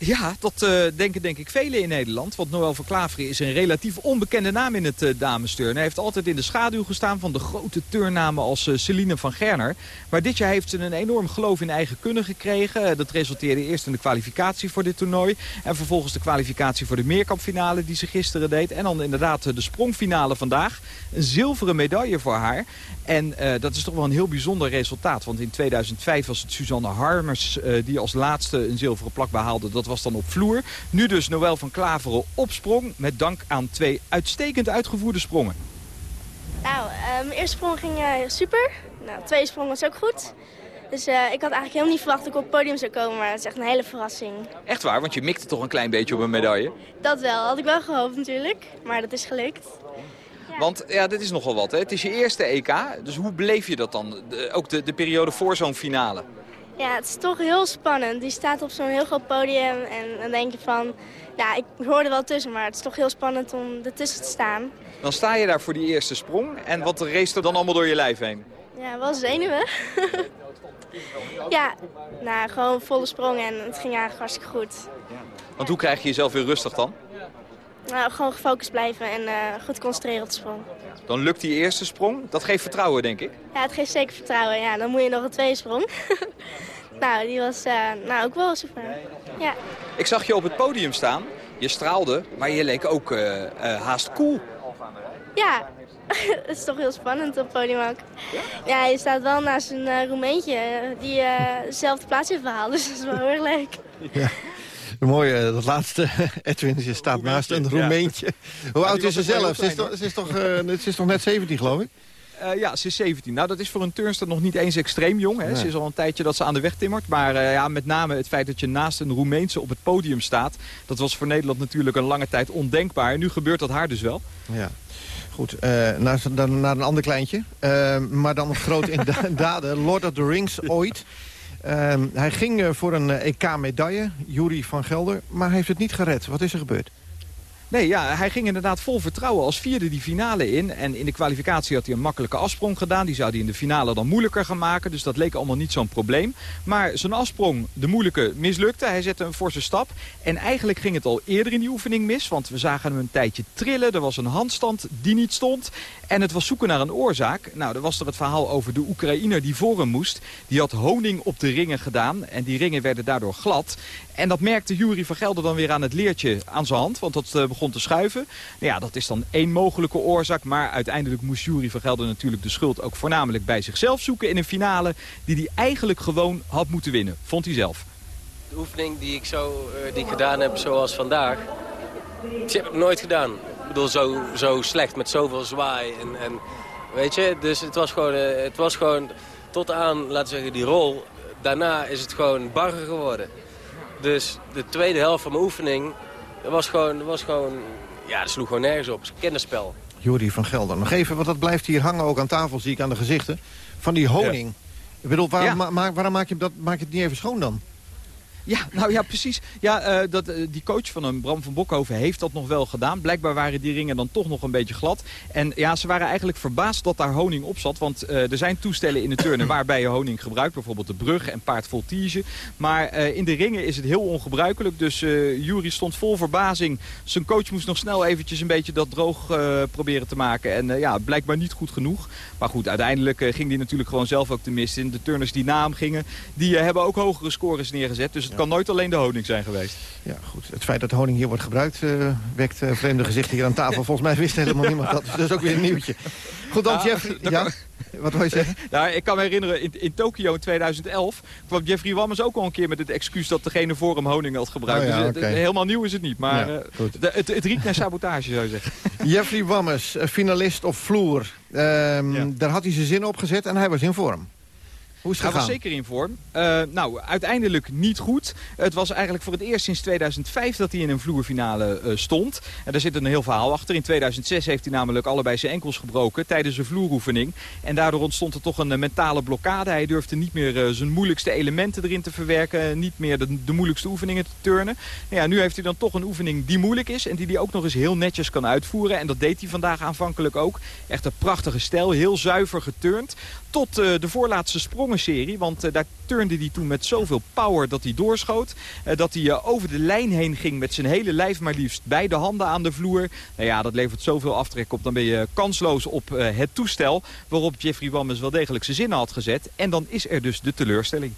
Ja, dat uh, denken denk ik velen in Nederland. Want Noël van Klaveren is een relatief onbekende naam in het uh, damesturnen. Hij heeft altijd in de schaduw gestaan van de grote turnnamen als uh, Celine van Gerner. Maar dit jaar heeft ze een enorm geloof in eigen kunnen gekregen. dat resulteerde eerst in de kwalificatie voor dit toernooi. En vervolgens de kwalificatie voor de meerkampfinale die ze gisteren deed. En dan inderdaad de sprongfinale vandaag. Een zilveren medaille voor haar. En dat is toch wel een heel bijzonder resultaat. Want in 2005 was het Suzanne Harmers die als laatste een zilveren plak behaalde. Dat was dan op vloer. Nu dus Noël van Klaveren op sprong. Met dank aan twee uitstekend uitgevoerde sprongen. Nou, uh, mijn eerste sprong ging uh, super. Nou, de tweede sprong was ook goed. Dus uh, ik had eigenlijk helemaal niet verwacht dat ik op het podium zou komen. Maar het is echt een hele verrassing. Echt waar? Want je mikte toch een klein beetje op een medaille? Dat wel. Had ik wel gehoopt natuurlijk. Maar dat is gelukt. Want ja, dit is nogal wat. Hè? Het is je eerste EK. Dus hoe beleef je dat dan? De, ook de, de periode voor zo'n finale? Ja, het is toch heel spannend. Die staat op zo'n heel groot podium en dan denk je van... Ja, ik hoor er wel tussen, maar het is toch heel spannend om ertussen te staan. Dan sta je daar voor die eerste sprong en wat race er dan allemaal door je lijf heen? Ja, wel zenuwen. ja, nou, gewoon volle sprong en het ging eigenlijk hartstikke goed. Want hoe krijg je jezelf weer rustig dan? Nou, gewoon gefocust blijven en goed concentreren op de sprong. Dan lukt die eerste sprong. Dat geeft vertrouwen, denk ik. Ja, het geeft zeker vertrouwen. Ja, dan moet je nog een tweede sprong. nou, die was nou, ook wel super. Ja. Ik zag je op het podium staan. Je straalde, maar je leek ook haast cool. Ja, het is toch heel spannend op het podium ook. Ja, je staat wel naast een uh, Roemeentje eh, die uh, dezelfde plaats heeft behaald. Dus dat is wel heel erg leuk. Ja. Mooi, uh, dat laatste. Edwin, je staat naast een Roemeentje. Hoe oud is ze zelf? Ze is, toch, ze, is toch, ze is toch net 17, geloof ik? Uh, ja, ze is 17. Nou, dat is voor een turnster nog niet eens extreem jong. Hè. Ze is al een tijdje dat ze aan de weg timmert. Maar uh, ja, met name het feit dat je naast een Roemeense op het podium staat... dat was voor Nederland natuurlijk een lange tijd ondenkbaar. En nu gebeurt dat haar dus wel. Ja. Goed, uh, naar, naar, een ander kleintje. Uh, maar dan groot in daden. Lord of the Rings ooit. Uh, hij ging voor een EK-medaille, Jury van Gelder. Maar heeft het niet gered. Wat is er gebeurd? Nee, ja, hij ging inderdaad vol vertrouwen als vierde die finale in. En in de kwalificatie had hij een makkelijke afsprong gedaan. Die zou hij in de finale dan moeilijker gaan maken. Dus dat leek allemaal niet zo'n probleem. Maar zijn afsprong, de moeilijke, mislukte. Hij zette een forse stap. En eigenlijk ging het al eerder in die oefening mis. Want we zagen hem een tijdje trillen. Er was een handstand die niet stond. En het was zoeken naar een oorzaak. Nou, er was er het verhaal over de Oekraïner die voor hem moest. Die had honing op de ringen gedaan. En die ringen werden daardoor glad. En dat merkte Jury van Gelder dan weer aan het leertje aan zijn hand. Want dat uh, begon te schuiven. Nou ja, dat is dan één mogelijke oorzaak. Maar uiteindelijk moest Jury van Gelder natuurlijk de schuld ook voornamelijk bij zichzelf zoeken. In een finale die hij eigenlijk gewoon had moeten winnen. Vond hij zelf. De oefening die ik, zo, uh, die ik gedaan heb zoals vandaag. Die heb ik nooit gedaan. Ik bedoel, zo, zo slecht met zoveel zwaai. En, en, weet je, dus het was, gewoon, uh, het was gewoon tot aan, laten we zeggen, die rol. Daarna is het gewoon barger geworden. Dus de tweede helft van mijn oefening dat was gewoon, was gewoon ja, dat sloeg gewoon nergens op. Het is een kinderspel. Jury van Gelder. Nog even, want dat blijft hier hangen ook aan tafel, zie ik aan de gezichten. Van die honing. Ja. Ik bedoel, waarom, ja. ma waarom maak, je dat, maak je het niet even schoon dan? Ja, nou ja, precies. Ja, uh, dat, uh, die coach van hem, Bram van Bokhoven, heeft dat nog wel gedaan. Blijkbaar waren die ringen dan toch nog een beetje glad. En ja, ze waren eigenlijk verbaasd dat daar honing op zat. Want uh, er zijn toestellen in de turnen waarbij je honing gebruikt. Bijvoorbeeld de brug en paard voltige. Maar in de ringen is het heel ongebruikelijk. Dus Jury stond vol verbazing. Zijn coach moest nog snel eventjes een beetje dat droog proberen te maken. En ja, blijkbaar niet goed genoeg. Maar goed, uiteindelijk ging die natuurlijk gewoon zelf ook te mist in. De turners die na hem gingen, die hebben ook hogere scores neergezet. Dus het kan nooit alleen de honing zijn geweest. Ja, goed. Het feit dat honing hier wordt gebruikt uh, wekt uh, vreemde gezichten hier aan tafel. Volgens mij wist helemaal niemand dat. Dus dat is ook weer een nieuwtje. Goed, dan nou, Jeff. Ja? Wat wil je zeggen? Nou, ik kan me herinneren, in, in Tokio in 2011 kwam Jeffrey Wammers ook al een keer met het excuus dat degene voor hem honing had gebruikt. Oh ja, dus, okay. helemaal nieuw is het niet, maar ja, uh, de, het, het riekt naar sabotage zou je zeggen. Jeffrey Wammers, finalist op vloer. Um, ja. Daar had hij zijn zin op gezet en hij was in vorm. Hoe is het Hij was zeker in vorm. Uh, nou, uiteindelijk niet goed. Het was eigenlijk voor het eerst sinds 2005 dat hij in een vloerfinale uh, stond. En daar zit een heel verhaal achter. In 2006 heeft hij namelijk allebei zijn enkels gebroken tijdens een vloeroefening. En daardoor ontstond er toch een uh, mentale blokkade. Hij durfde niet meer zijn moeilijkste elementen erin te verwerken. Niet meer de, de moeilijkste oefeningen te turnen. Nou ja, nu heeft hij dan toch een oefening die moeilijk is. En die hij ook nog eens heel netjes kan uitvoeren. En dat deed hij vandaag aanvankelijk ook. Echt een prachtige stijl. Heel zuiver geturnd. Tot de voorlaatste sprongen serie. Want uh, daar turnde hij toen met zoveel power dat hij doorschoot. Uh, dat hij over de lijn heen ging met zijn hele lijf maar liefst beide handen aan de vloer. Nou ja, dat levert zoveel aftrek op. Dan ben je kansloos op het toestel waarop Jeffrey Wammes wel degelijk zijn zinnen had gezet. En dan is er dus de teleurstelling.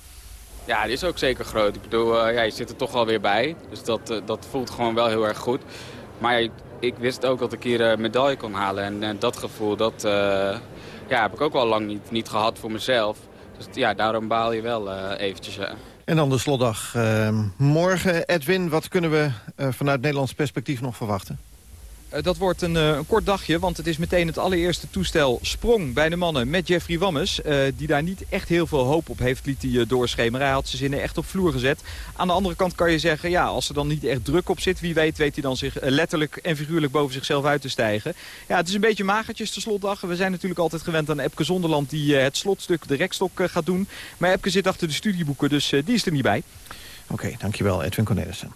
Ja, die is ook zeker groot. Ik bedoel, ja, je zit er toch alweer bij. Dus dat, dat voelt gewoon wel heel erg goed. Maar ik wist ook dat ik hier een medaille kon halen. En dat gevoel, dat ja, heb ik ook al lang niet, niet gehad voor mezelf. Dus ja, daarom baal je wel uh, eventjes. En dan de slotdag. Uh, morgen, Edwin, wat kunnen we uh, vanuit Nederlands perspectief nog verwachten? Uh, dat wordt een, uh, een, kort dagje, want het is meteen het allereerste toestel sprong bij de mannen met Jeffrey Wammes. Uh, die daar niet echt heel veel hoop op heeft, liet hij doorschemeren. Hij had zijn zinnen echt op vloer gezet. Aan de andere kant kan je zeggen, ja, als er dan niet echt druk op zit, wie weet, weet hij dan zich letterlijk en figuurlijk boven zichzelf uit te stijgen. Ja, het is een beetje magertjes de slotdag. We zijn natuurlijk altijd gewend aan Epke Zonderland die het slotstuk, de rekstok gaat doen. Maar Epke zit achter de studieboeken, dus die is er niet bij. Oké, dankjewel Edwin Cornelissen.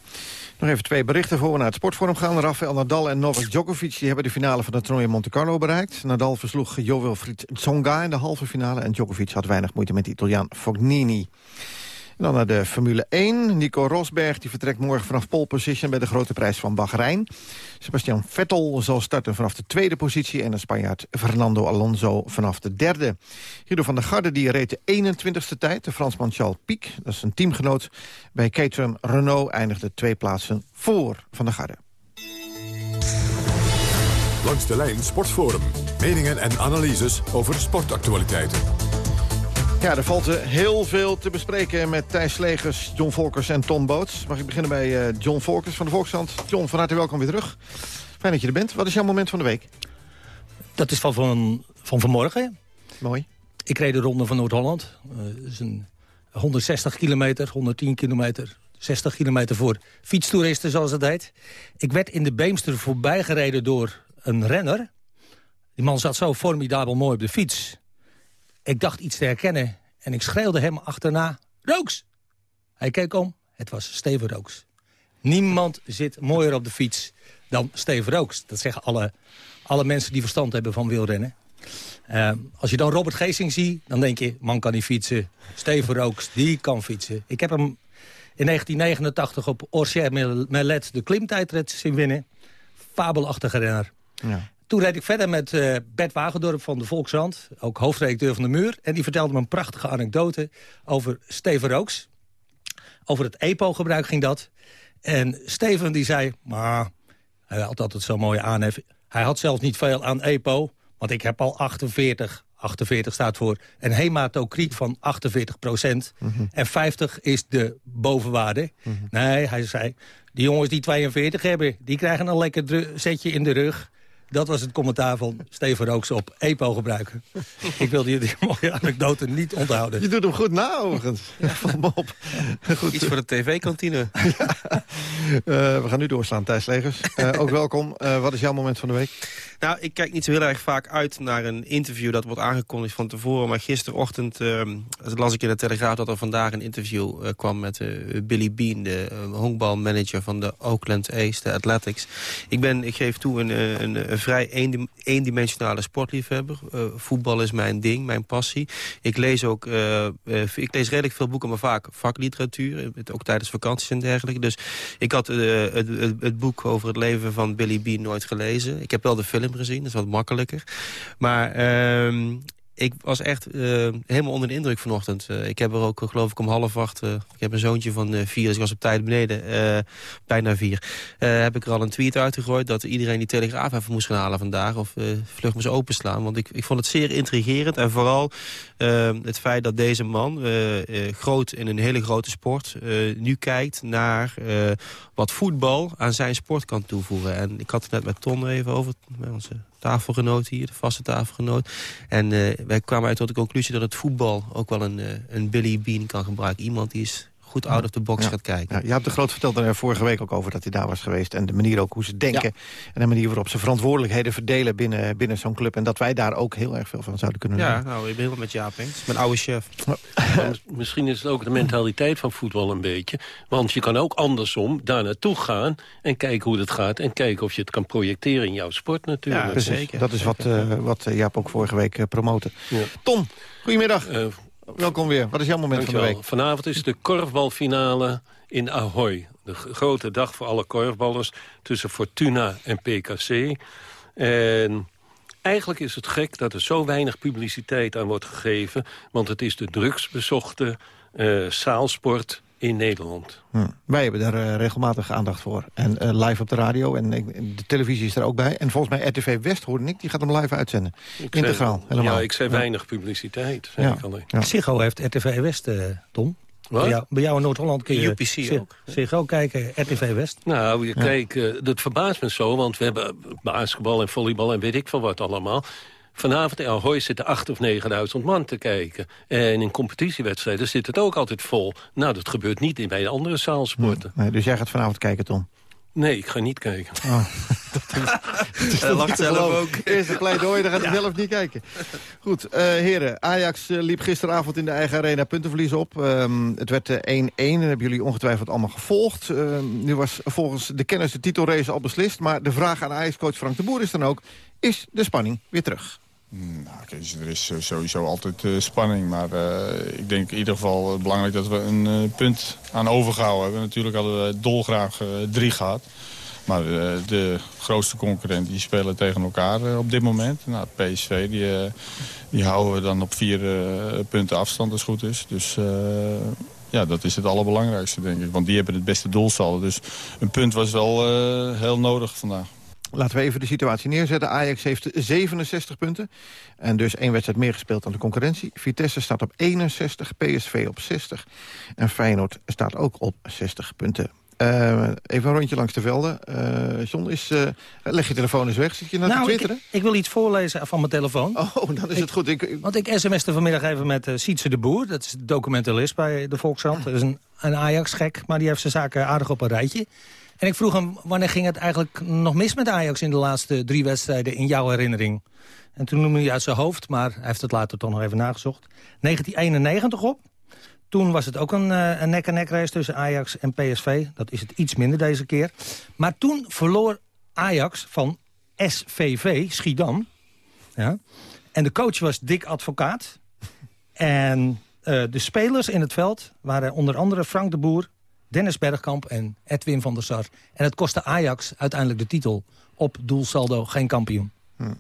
Nog even twee berichten voor we naar het sportforum gaan. Rafael Nadal en Novak Djokovic die hebben de finale van het toernooi Monte Carlo bereikt. Nadal versloeg Jo Wilfried Tsonga in de halve finale... en Djokovic had weinig moeite met de Italiaan Fognini. Dan naar de Formule 1. Nico Rosberg die vertrekt morgen vanaf pole position... bij de grote prijs van Bahrein. Sebastian Vettel zal starten vanaf de tweede positie... en de Spanjaard Fernando Alonso vanaf de derde. Guido van der Garde die reed de 21ste tijd. De Fransman Charles Pic, dat is een teamgenoot. Bij Caterham Renault eindigde twee plaatsen voor Van der Garde. Langs de lijn Sportforum. Meningen en analyses over sportactualiteiten. Ja, er valt heel veel te bespreken met Thijs Slegers, John Volkers en Tom Boots. Mag ik beginnen bij uh, John Volkers van de Volkskrant. John, van harte welkom weer terug. Fijn dat je er bent. Wat is jouw moment van de week? Dat is van, van, van vanmorgen. Mooi. Ik reed de ronde van Noord-Holland. Uh, is een 160 kilometer, 110 kilometer, 60 kilometer voor fietstoeristen, zoals het heet. Ik werd in de Beemster voorbij gereden door een renner. Die man zat zo formidabel mooi op de fiets. Ik dacht iets te herkennen en ik schreeuwde hem achterna... Rooks! Hij keek om, het was Steven Rooks. Niemand zit mooier op de fiets dan Steven Rooks. Dat zeggen alle, alle mensen die verstand hebben van wielrennen. Uh, als je dan Robert Geesing ziet, dan denk je... man kan niet fietsen. Steven Rooks, die kan fietsen. Ik heb hem in 1989 op Orcher Melet de klimtijdrit zien winnen. Fabelachtige renner. Ja. Toen reed ik verder met uh, Bert Wagendorp van de Volksrand, ook hoofdredacteur van de Muur. En die vertelde me een prachtige anekdote over Steven Rooks. Over het EPO-gebruik ging dat. En Steven die zei, maar hij had altijd zo'n mooie aanhef. Hij had zelfs niet veel aan EPO, want ik heb al 48 48 staat voor een hematocriet van 48 procent. Mhm. En 50 is de bovenwaarde. Mhm. Nee, hij zei, die jongens die 42 hebben... die krijgen een lekker zetje in de rug. Dat was het commentaar van Steven Rooks op EPO gebruiken. Ik wilde je die mooie anekdote niet onthouden. Je doet hem goed na, overigens. Ja, op. Goed. Iets voor de tv-kantine. Eh, we gaan nu doorslaan, Thijs Legers. Uh, ook welkom. Uh, wat is jouw moment van de week? Nou, ik kijk niet zo heel erg vaak uit naar een interview... dat wordt aangekondigd van tevoren. Maar gisterochtend ehm, las ik in de Telegraaf... dat er vandaag een interview kwam met Billy Bean... de honkbalmanager van de Oakland A's, de Athletics. Ik, ben, ik geef toe een, een, een vrij eendimensionale sportliefhebber. voetbal is mijn ding, mijn passie. Ik lees ook ik lees redelijk veel boeken, maar vaak vakliteratuur. Ook tijdens vakanties en dergelijke. Dus ik had het, het, boek over het leven van Billy Bean nooit gelezen. Ik heb wel de film gezien, dat is wat makkelijker. Maar uh, ik was echt uh, helemaal onder de indruk vanochtend. Uh, ik heb er ook, geloof ik, om half acht... Ik heb een zoontje van vier, dus ik was op tijd beneden. bijna vier. heb ik er al een tweet uitgegooid... dat iedereen die telegraaf even moest gaan halen vandaag. Of vlug moest openslaan. Want ik, ik vond het zeer intrigerend. En vooral het feit dat deze man, groot in een hele grote sport... nu kijkt naar wat voetbal aan zijn sport kan toevoegen. En ik had het net met Ton even over, met onze tafelgenoot hier, de vaste tafelgenoot. En uh, wij kwamen uit tot de conclusie dat het voetbal ook wel een, uh, een Billy Bean kan gebruiken. Iemand die is goed out of the box gaat kijken. Ja, je hebt de Groot vertelde er vorige week ook over dat hij daar was geweest. En de manier ook hoe ze denken. En de manier waarop ze verantwoordelijkheden verdelen binnen, binnen zo'n club. En dat wij daar ook heel erg veel van zouden kunnen leren. Ja, nou, ik ben helemaal met Jaap eens. Mijn oude chef. Misschien is het ook de mentaliteit van voetbal een beetje. Want je kan ook andersom daar naartoe gaan en kijken hoe het gaat. En kijken of je het kan projecteren in jouw sport natuurlijk. Ja, zeker. Dat is wat, uh, wat Jaap ook vorige week uh, promoten. Ja. Tom, goedemiddag. Uh, Welkom weer. Wat is jouw moment van de week? Vanavond is de korfbalfinale in Ahoy. De grote dag voor alle korfballers tussen Fortuna en PKC. En eigenlijk is het gek dat er zo weinig publiciteit aan wordt gegeven... want het is de drugsbezochte uh, zaalsport in Nederland. Hm. Wij hebben daar uh, regelmatig aandacht voor. En uh, live op de radio en de televisie is er ook bij. En volgens mij RTV West hoorde ik, die gaat hem live uitzenden. Ik Integraal, zei, helemaal. Ja, ik zei weinig publiciteit. Ja. Ja. Ziggo heeft RTV West, uh, Tom. Bij jou, bij jou, in Noord-Holland kun je UPC ook. Ziggo kijken, RTV West. Nou, je kijk, dat verbaast me zo, want we hebben basketbal en volleybal en weet ik veel wat allemaal. Vanavond in Ahoy zitten 8 of 9.000 man te kijken. En in competitiewedstrijden zit het ook altijd vol. Nou, dat gebeurt niet bij andere zaalsporten. Nee, dus jij gaat vanavond kijken, Tom? Nee, ik ga niet kijken. Oh. Hij lacht zelf ook. Eerst een pleidooi, dan gaat hij ja. zelf niet kijken. Goed, uh, heren. Ajax uh, liep gisteravond in de eigen arena puntenverlies op. Um, het werd 1-1 uh, en hebben jullie ongetwijfeld allemaal gevolgd. Uh, nu was volgens de kennis de titelrace al beslist. Maar de vraag aan Ajax-coach Frank de Boer is dan ook... is de spanning weer terug? Nou, kijk, er is sowieso altijd spanning. Maar ik denk in ieder geval belangrijk dat we een punt aan overgehouden hebben. Natuurlijk hadden we dolgraag drie gehad. Maar de grootste concurrent die spelen tegen elkaar op dit moment. Nou, PSV die, die houden we dan op vier punten afstand als het goed is. Dus ja, dat is het allerbelangrijkste, denk ik. Want die hebben het beste doelsaldo. Dus een punt was wel heel nodig vandaag. Laten we even de situatie neerzetten. Ajax heeft 67 punten. En dus één wedstrijd meer gespeeld dan de concurrentie. Vitesse staat op 61, PSV op 60. En Feyenoord staat ook op 60 punten. Uh, even een rondje langs de velden. Uh, John, is, uh, leg je telefoon eens weg. Zit je naar nou, te Ik, ik, wil iets voorlezen van mijn telefoon. Oh, dan is het goed. Ik, want ik sms'te vanmiddag even met Sietse de Boer. Dat is documentalist bij de Volkskrant. Dat is een, een Ajax-gek, maar die heeft zijn zaken aardig op een rijtje. En ik vroeg hem, wanneer ging het eigenlijk nog mis met Ajax... in de laatste drie wedstrijden in jouw herinnering? En toen noemde hij uit zijn hoofd, maar hij heeft het later toch nog even nagezocht. 1991 op. Toen was het ook een, uh, een nek-en-nek race tussen Ajax en PSV. Dat is het iets minder deze keer. Maar toen verloor Ajax van SVV, Schiedam. Ja. En de coach was Dick Advocaat. En uh, de spelers in het veld waren onder andere Frank de Boer... Dennis Bergkamp en Edwin van der Sar. En het kostte Ajax uiteindelijk de titel. Op doelsaldo geen kampioen. Hm.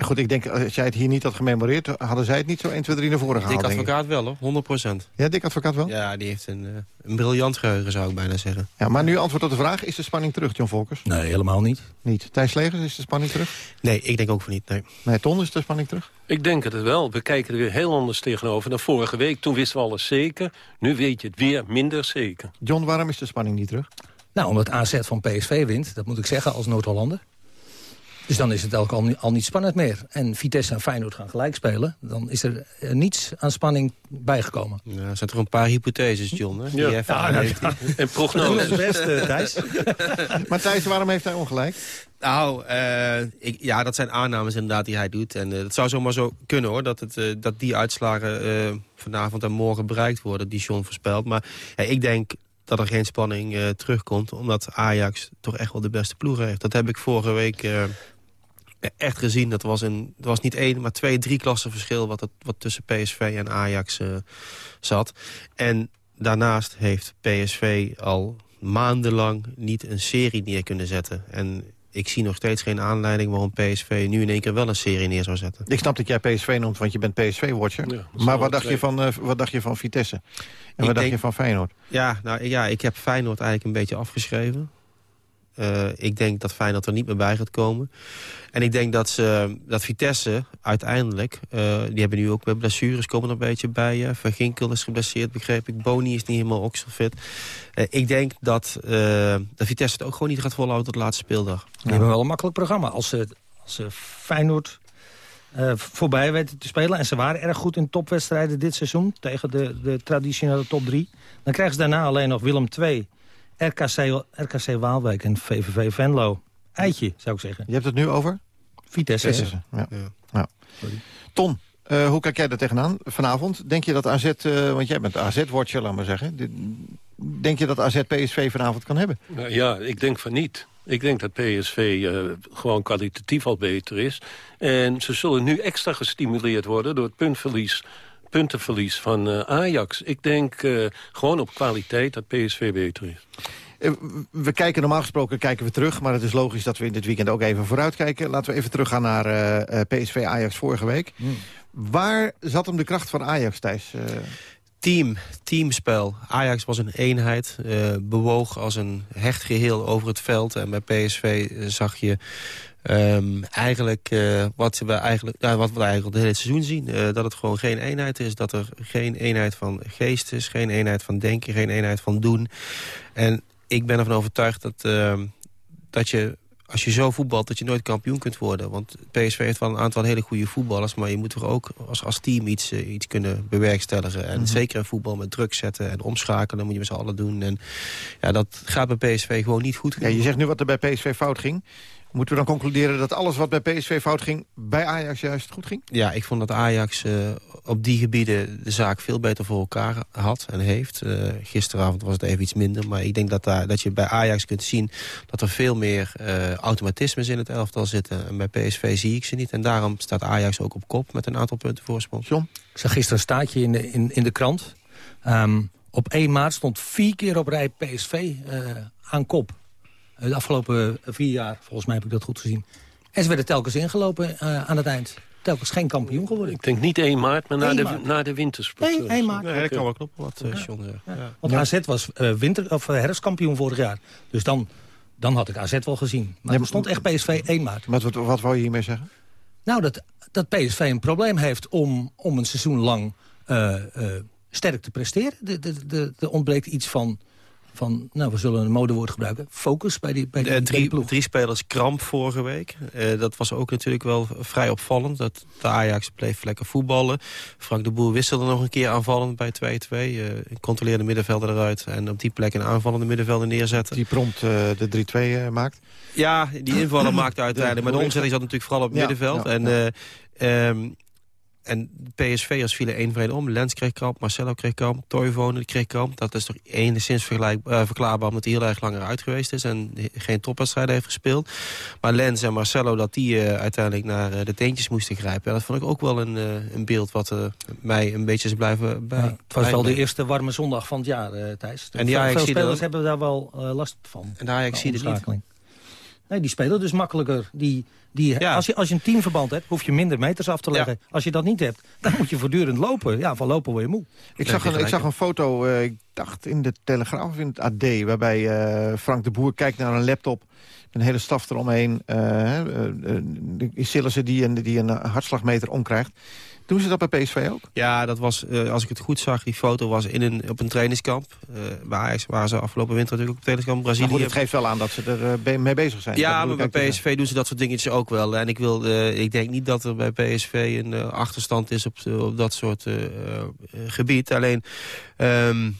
Goed, ik denk, als jij het hier niet had gememoreerd... hadden zij het niet zo 1, 2, 3 naar voren gehaald. Dik advocaat wel, hoor. 100 procent. Ja, dik advocaat wel? Ja, die heeft een, uh, een briljant geheugen, zou ik bijna zeggen. Ja, maar nu antwoord op de vraag. Is de spanning terug, John Volkers? Nee, helemaal niet. Niet. Thijs Legers, is de spanning terug? Nee, ik denk ook van niet, nee. Nee, Ton, is de spanning terug? Ik denk het wel. We kijken er weer heel anders tegenover dan vorige week. Toen wisten we alles zeker. Nu weet je het weer minder zeker. John, waarom is de spanning niet terug? Nou, omdat AZ van PSV wint. Dat moet ik zeggen als Noord-Hollander. Dus dan is het ook al, al, niet spannend meer. En Vitesse en Feyenoord gaan gelijk spelen. Dan is er uh, niets aan spanning bijgekomen. Ja, er zijn toch een paar hypotheses, John. Hè? Ja. ja, ja, ja. En prognoses. Dat is het beste, Thijs. maar Thijs, waarom heeft hij ongelijk? Nou, uh, ik, ja, dat zijn aannames inderdaad die hij doet. En uh, het zou zomaar zo kunnen hoor, dat, het, uh, dat die uitslagen vanavond en morgen bereikt worden, die John voorspelt. Maar ik denk dat er geen spanning terugkomt, omdat Ajax toch echt wel de beste ploeg heeft. Dat heb ik vorige week echt gezien. Dat was, een, dat was niet één, maar twee, drie klassen verschil... wat, het, wat tussen PSV en Ajax uh, zat. En daarnaast heeft PSV al maandenlang niet een serie neer kunnen zetten. En ik zie nog steeds geen aanleiding waarom PSV nu in één keer wel een serie neer zou zetten. Ik snap dat jij PSV noemt, want je bent PSV-watcher. Ja, maar wat dacht, je van, uh, wat dacht je van Vitesse? En ik wat dacht je van Feyenoord? Ja, nou, ja, ik heb Feyenoord eigenlijk een beetje afgeschreven. Uh, ik denk dat Feyenoord er niet meer bij gaat komen. En ik denk dat, ze, dat Vitesse uiteindelijk... Uh, die hebben nu ook met blessures komen er een beetje bij. Uh, Van Ginkel is geblesseerd, begreep ik. Boni is niet helemaal oxelfit. Uh, ik denk dat, dat Vitesse het ook gewoon niet gaat volhouden tot de laatste speeldag. Die hebben wel een makkelijk programma. Als ze, als ze Feyenoord voorbij weten te spelen... en ze waren erg goed in topwedstrijden dit seizoen... tegen de, de traditionele top 3... dan krijgen ze daarna alleen nog Willem II... RKC, RKC Waalwijk en VVV Venlo. Eitje, zou ik zeggen. Je hebt het nu over? Vitesse. Vitesse. Ja. ja. ja. Ton, uh, hoe kijk jij er tegenaan vanavond? Denk je dat AZ, uh, want jij bent AZ-watcher, laat maar zeggen. Denk je dat AZ PSV vanavond kan hebben? Ja, ik denk van niet. Ik denk dat PSV uh, gewoon kwalitatief al beter is. En ze zullen nu extra gestimuleerd worden door het puntverlies puntenverlies van uh, Ajax. Ik denk uh, gewoon op kwaliteit dat PSV beter is. Eh, we kijken normaal gesproken kijken we terug, maar het is logisch dat we in dit weekend ook even vooruit kijken. Laten we even teruggaan naar uh, PSV Ajax vorige week. Hmm. Waar zat hem de kracht van Ajax, Thijs? Team, teamspel. Ajax was een eenheid, uh, bewoog als een hecht geheel over het veld. En bij PSV zag je Um, eigenlijk, uh, wat, we eigenlijk wat we eigenlijk het hele seizoen zien. Uh, dat het gewoon geen eenheid is. Dat er geen eenheid van geest is. Geen eenheid van denken. Geen eenheid van doen. En ik ben ervan overtuigd dat, ehm, dat je als je zo voetbalt dat je nooit kampioen kunt worden. Want PSV heeft wel een aantal hele goede voetballers... maar je moet toch ook als, als team iets, uh, iets kunnen bewerkstelligen. En mm -hmm. zeker in voetbal met druk zetten en omschakelen... moet je met z'n allen doen. En ja, dat gaat bij PSV gewoon niet goed. Ja, je zegt nu wat er bij PSV fout ging. Moeten we dan concluderen dat alles wat bij PSV fout ging... bij Ajax juist goed ging? Ja, ik vond dat Ajax uh, op die gebieden de zaak veel beter voor elkaar had en heeft. Uh, gisteravond was het even iets minder. Maar ik denk dat, daar, dat je bij Ajax kunt zien dat er veel meer uh, automatismes in het elftal zitten. En bij PSV zie ik ze niet. En daarom staat Ajax ook op kop met een aantal punten voorsprong. John? Ik zag gisteren een staatje in de, in, in de krant. Um, op 1 maart stond vier keer op rij PSV aan kop. De afgelopen vier jaar, volgens mij heb ik dat goed gezien. En ze werden telkens ingelopen uh, aan het eind. Telkens geen kampioen geworden. Ik denk niet 1 maart, maar na de, na de wintersport. Nee, 1 maart. Nee, dat kan wel kloppen wat uh, John zegt. Ja. Ja. Want AZ was uh, winter, of, herfstkampioen vorig jaar. Dus dan, dan had ik AZ wel gezien. Maar nee, er stond echt PSV 1 maart. Maar wat, wat wou je hiermee zeggen? Nou, dat, dat PSV een probleem heeft om, om een seizoen lang sterk te presteren. Er ontbreekt iets van van, nou, we zullen een modewoord gebruiken, focus bij die, bij die, de, drie, bij die drie spelers kramp vorige week. Uh, dat was ook natuurlijk wel vrij opvallend. Dat de Ajax bleef lekker voetballen. Frank de Boer wisselde nog een keer aanvallend bij 2-2. Uh, controleerde middenvelder eruit en op die plek een aanvallende middenvelder neerzetten. Die prompt uh, de 3-2 maakt? Ja, die invaller maakte uiteindelijk. Maar de omzetting zat natuurlijk vooral op het ja, middenveld. Ja, en ja. Um, en PSV als vielen één vrede om. Lens kreeg kamp, Marcelo kreeg kamp, Toivonen kreeg kamp. Dat is toch enigszins uh, verklaarbaar omdat hij heel erg langer uit geweest is... en geen topwedstrijden heeft gespeeld. Maar Lens en Marcelo, dat die uh, uiteindelijk naar uh, de teentjes moesten grijpen... Ja, dat vond ik ook wel een, een beeld wat mij een beetje is blijven bij. Ja, het was wel de eerste warme zondag van het jaar, Thijs. En die veel spelers hebben daar wel last van. En de Ajax zie het niet. Nee, die spelen dus makkelijker. Die, die, ja. als, je, als je een teamverband hebt, hoef je minder meters af te leggen. Ja. Als je dat niet hebt, dan moet je voortdurend lopen. Ja, van lopen word je moe. Ik zag, een, ik zag een foto, uh, ik dacht in de Telegraaf of in het AD... waarbij uh, Frank de Boer kijkt naar een laptop... een hele staf eromheen. Uh, uh, Sillissen die een, die een hartslagmeter omkrijgt. Doen ze dat bij PSV ook? Ja, dat was, uh, als ik het goed zag, die foto was in een, op een trainingskamp. Uh, bij Ajax waren ze afgelopen winter natuurlijk op trainingskamp Brazilië. Maar het geeft wel aan dat ze er uh, mee bezig zijn. Ja, maar bij PSV doen ze dat soort dingetjes ook wel. En ik, wil, ik denk niet dat er bij PSV een achterstand is op, op dat soort gebied. Alleen, um,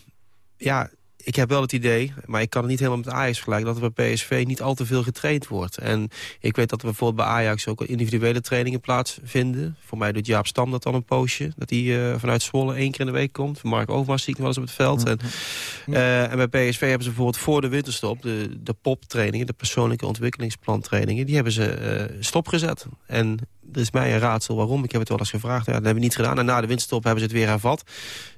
ja, ik heb wel het idee, maar ik kan het niet helemaal met Ajax vergelijken... dat er bij PSV niet al te veel getraind wordt. En ik weet dat er bijvoorbeeld bij Ajax ook individuele trainingen plaatsvinden. Voor mij doet Jaap Stam dat dan een poosje. Dat hij uh, vanuit Zwolle één keer in de week komt. Mark Overmars zie ik wel eens op het veld. En, uh, en bij PSV hebben ze bijvoorbeeld voor de winterstop... de, de POP-trainingen, de persoonlijke ontwikkelingsplan-trainingen... die hebben ze uh, stopgezet. En er is mij een raadsel waarom. Ik heb het wel eens gevraagd. Ja, dat hebben we niet gedaan. En na de winterstop hebben ze het weer hervat.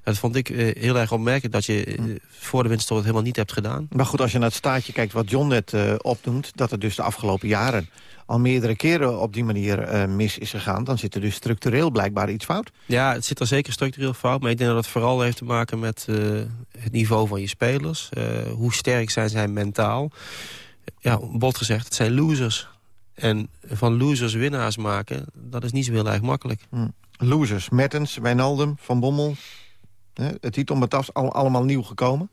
Dat vond ik uh, heel erg opmerkelijk dat je uh, voor de winterstop het helemaal niet hebt gedaan. Maar goed, als je naar het staatje kijkt wat John net uh, opnoemt... dat er dus de afgelopen jaren al meerdere keren op die manier mis is gegaan... dan zit er dus structureel blijkbaar iets fout. Ja, het zit er zeker structureel fout. Maar ik denk dat het vooral heeft te maken met het niveau van je spelers. hoe sterk zijn zij mentaal. Ja, bot gezegd, het zijn losers. En van losers winnaars maken, dat is niet zo heel erg makkelijk. Hmm. Losers, Mertens, Wijnaldum, Van Bommel. Hè, het Matas, al, allemaal nieuw gekomen.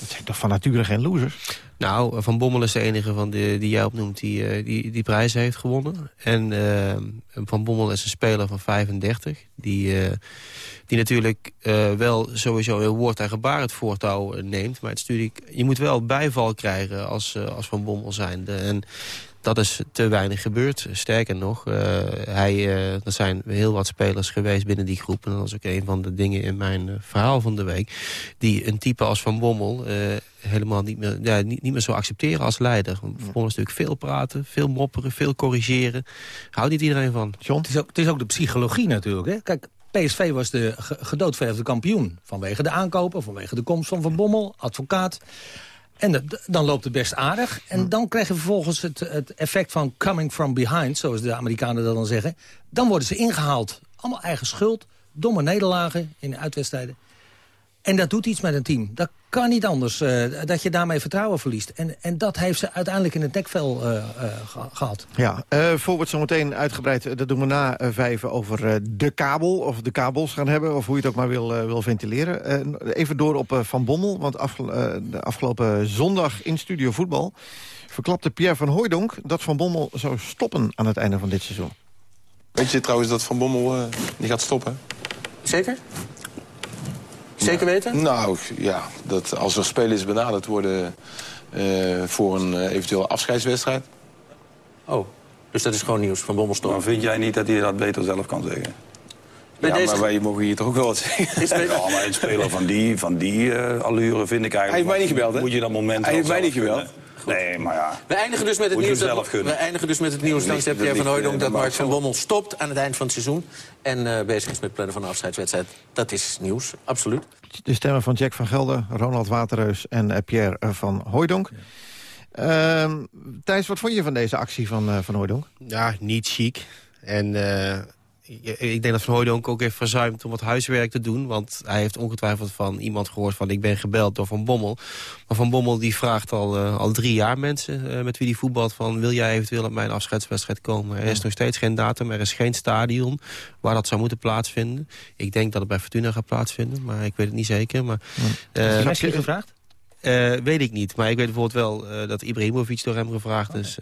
Dat zijn toch van nature geen losers? Nou, Van Bommel is de enige van de, die jij opnoemt die, uh, die die prijs heeft gewonnen. En uh, Van Bommel is een speler van 35. Die, uh, die natuurlijk wel sowieso in woord en gebaar het voortouw neemt. Maar het is natuurlijk, je moet wel bijval krijgen als, als Van Bommel zijnde. En dat is te weinig gebeurd. Sterker nog, uh, hij, uh, er zijn heel wat spelers geweest binnen die groep. En dat is ook een van de dingen in mijn uh, verhaal van de week. Die een type als Van Bommel helemaal niet meer, ja, niet, niet meer zo accepteren als leider. Van Bommel is natuurlijk veel praten, veel mopperen, veel corrigeren. Houdt niet iedereen van. John? Het is ook, het is ook de psychologie natuurlijk. Hè? Kijk, PSV was de gedoodverfde kampioen. Vanwege de aankopen, vanwege de komst van Van Bommel, advocaat. En dan loopt het best aardig. En dan krijg je vervolgens het, het, effect van coming from behind... zoals de Amerikanen dat dan zeggen. Dan worden ze ingehaald. Allemaal eigen schuld. Domme nederlagen in de uitwedstrijden. En dat doet iets met een team. Dat kan niet anders, uh, dat je daarmee vertrouwen verliest. En, en dat heeft ze uiteindelijk in het dekvel uh, uh, gehad. Ja, voor we het zo meteen uitgebreid, dat doen we na vijven... over de kabel, of de kabels gaan hebben... of hoe je het ook maar wil, wil ventileren. even door op Van Bommel, want afgel de afgelopen zondag in Studio Voetbal... verklapte Pierre van Hooijdonk dat Van Bommel zou stoppen aan het einde van dit seizoen. Weet je trouwens dat Van Bommel die gaat stoppen? Zeker? Zeker weten? Nou, ja. Dat als er spelers benaderd worden uh, voor een uh, eventuele afscheidswedstrijd... Oh, dus dat is gewoon nieuws van Bommel Maar vind jij niet dat hij dat beter zelf kan zeggen? Bij ja, deze- maar wij mogen hier toch ook wel wat zeggen. Ja, maar een speler van die, van die eh, allure vind ik eigenlijk... Hij heeft mij niet gebeld, hè? Moet je dat moment Hij heeft mij niet gebeld. kunnen. Nee, maar ja. We eindigen dus met het Moet nieuws, dat, we eindigen dus met het nieuws Dat dankzij Pierre van Hooydonk... eh, dat Mark van Bommel stopt aan het eind van het seizoen... en eh, bezig is met het plannen van de afscheidswedstrijd. Dat is nieuws, absoluut. De stemmen van Jack van Gelder, Ronald Waterreus en eh, Pierre van Hooijdonk. Ehm, Thijs, wat vond je van deze actie van eh, Van Hooijdonk? Ja, niet chic. En eh, ik- denk dat Van Hooijdonk ook heeft verzuimd om wat huiswerk te doen. Want hij heeft ongetwijfeld van iemand gehoord van... ik ben gebeld door Van Bommel. Maar Van Bommel die vraagt al, eh, al drie jaar mensen eh, met wie die voetbalt... van wil jij eventueel op mijn afscheidswedstrijd komen? Er is nog steeds geen datum, er is geen stadion waar dat zou moeten plaatsvinden. Ik denk dat het bij Fortuna gaat plaatsvinden, maar ik weet het niet zeker. Maar, Heeft eh, Messi gevraagd? weet ik niet, maar ik weet bijvoorbeeld wel eh, dat Ibrahimovic door hem gevraagd is...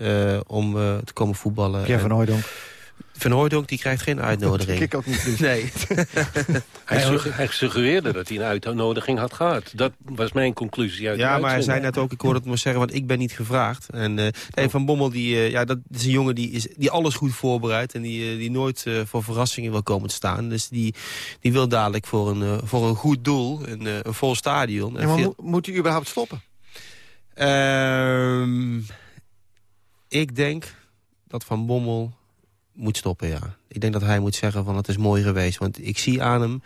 om te komen voetballen. Pierre van Hooijdonk. Van Hooijdonk die krijgt geen uitnodiging. Ik ook niet. Nee. Hij, sugge- hij suggereerde dat hij een uitnodiging had gehad. Dat was mijn conclusie uit de Ja, maar hij zei net ook, ik hoorde het maar zeggen, want ik ben niet gevraagd. En eh, nee, Van Bommel, die, eh, ja, dat is een jongen die, is, die alles goed voorbereidt... en die, eh, die nooit eh, voor verrassingen wil komen te staan. Dus die, die wil dadelijk voor een, voor een goed doel, een, een vol stadion. En Ja, maar veel- mo- moet hij überhaupt stoppen? Ehm, ik denk dat Van Bommel moet stoppen, ja. Ik denk dat hij moet zeggen van het is mooi geweest. Want ik zie aan hem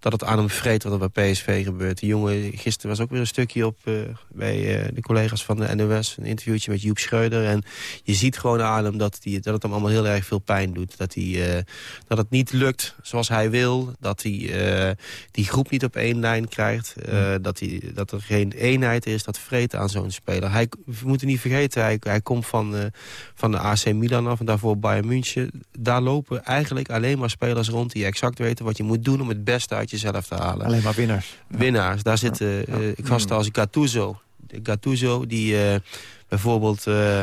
dat het aan hem vreet wat er bij PSV gebeurt. Die jongen, gisteren was ook weer een stukje op eh, bij eh, de collega's van de NOS. Een interviewtje met Joep Schreuder. En je ziet gewoon aan hem dat, die, dat het hem allemaal heel erg veel pijn doet. Dat, hij, eh, dat het niet lukt zoals hij wil. Dat hij die groep niet op één lijn krijgt. eh, dat, hij, dat er geen eenheid is. Dat vreet aan zo'n speler. Hij, we moeten niet vergeten, hij, hij komt van, van de AC Milan af. En daarvoor Bayern München. Daar lopen eigenlijk alleen maar spelers rond die exact weten wat je moet doen om het beste uit jezelf te halen. Alleen maar winnaars. Winnaars. Daar zitten eh, gasten als Gattuso. Gattuso die eh, bijvoorbeeld... eh,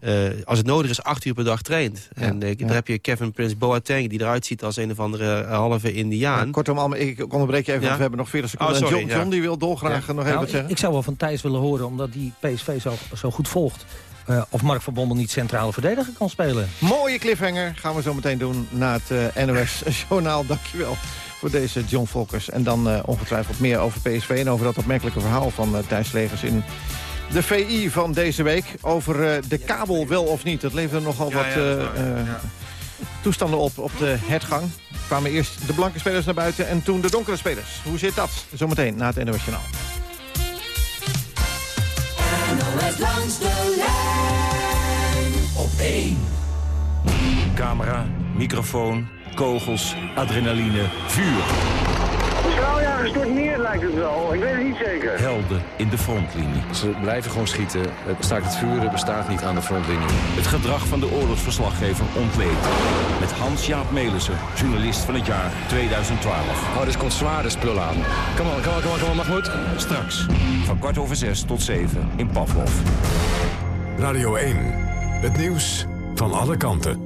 eh, als het nodig is, acht uur per dag traint. en ja. daar heb je Kevin Prince Boateng... die eruit ziet als een of andere halve Indiaan. Kortom, allemaal, ik onderbreek je even, Ja. want we hebben nog 40 seconden. Oh, sorry, John, ja. John die wil dolgraag Ja. nog even Nou, wat zeggen. Ik zou wel van Thijs willen horen, omdat die PSV zo, zo goed volgt... eh, of Mark van Bommel niet centrale verdediger kan spelen. Mooie cliffhanger gaan we zo meteen doen na het NOS-journaal. Dankjewel voor deze John Volkers. En dan eh, ongetwijfeld meer over PSV en over dat opmerkelijke verhaal van eh, Thijs Legers in de VI van deze week. Over eh, de kabel wel of niet. Dat leverde nogal wat eh, eh, toestanden op op de hertgang. Er kwamen eerst de blanke spelers naar buiten en toen de donkere spelers. Hoe zit dat? Zometeen na het. NOS langs de lijn op 1. Camera, microfoon, kogels, adrenaline, vuur. De straaljager stort neer lijkt het wel. Ik weet het niet zeker. Helden in de frontlinie. Ze blijven gewoon schieten. Het staakt het vuren bestaat niet aan de frontlinie. Het gedrag van de oorlogsverslaggever ontleed. Met Hans-Jaap Melissen, journalist van het jaar 2012. Oh, dus komt zware spul aan. Kom on, kom on, kom on, kom on, Mahmoud. Straks, van kwart over zes tot zeven in Pavlov. Radio 1. Het nieuws van alle kanten.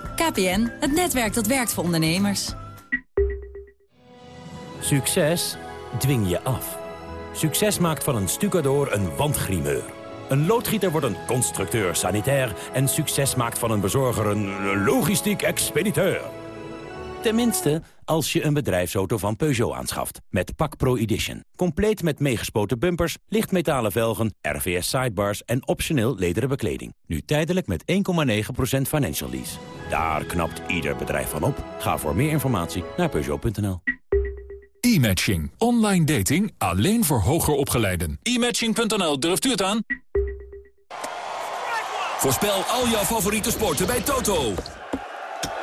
KPN, het netwerk dat werkt voor ondernemers. Succes dwing je af. Succes maakt van een stucador een wandgrimeur. Een loodgieter wordt een constructeur sanitair... en succes maakt van een bezorger een logistiek expediteur. Tenminste, als je een bedrijfsauto van Peugeot aanschaft. Met Pak Pro Edition. Compleet met meegespoten bumpers, lichtmetalen velgen, RVS sidebars... en optioneel lederen bekleding. Nu tijdelijk met 1,9% financial lease. Daar knapt ieder bedrijf van op. Ga voor meer informatie naar Peugeot.nl. E-matching. Online dating alleen voor hoger opgeleiden. E-matching.nl, durft u het aan? Voorspel al jouw favoriete sporten bij Toto.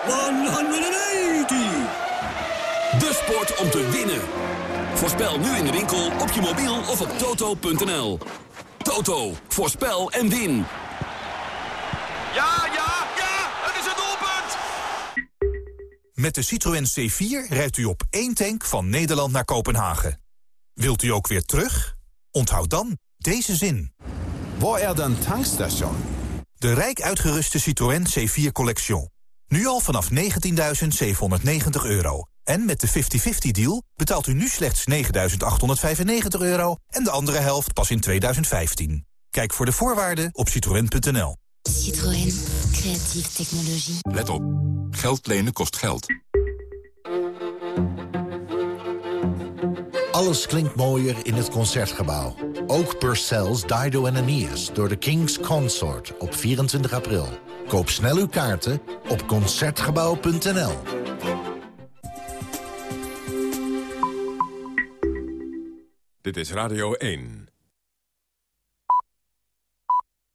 180! De sport om te winnen. Voorspel nu in de winkel, op je mobiel of op toto.nl. Toto. Voorspel en win. Ja, ja, Met de Citroën C4 rijdt u op één tank van Nederland naar Kopenhagen. Wilt u ook weer terug? Onthoud dan deze zin. Waar er dan tankstation? De rijk uitgeruste Citroën C4 Collection. Nu al vanaf 19.790 euro. En met de 50-50 deal betaalt u nu slechts 9.895 euro... en de andere helft pas in 2015. Kijk voor de voorwaarden op citroën.nl. Citroën. Creatieve technologie. Let op. Geld lenen kost geld. Alles klinkt mooier in het Concertgebouw. Ook Purcell's Dido en Aeneas door de King's Consort op 24 april. Koop snel uw kaarten op Concertgebouw.nl. Dit is Radio 1.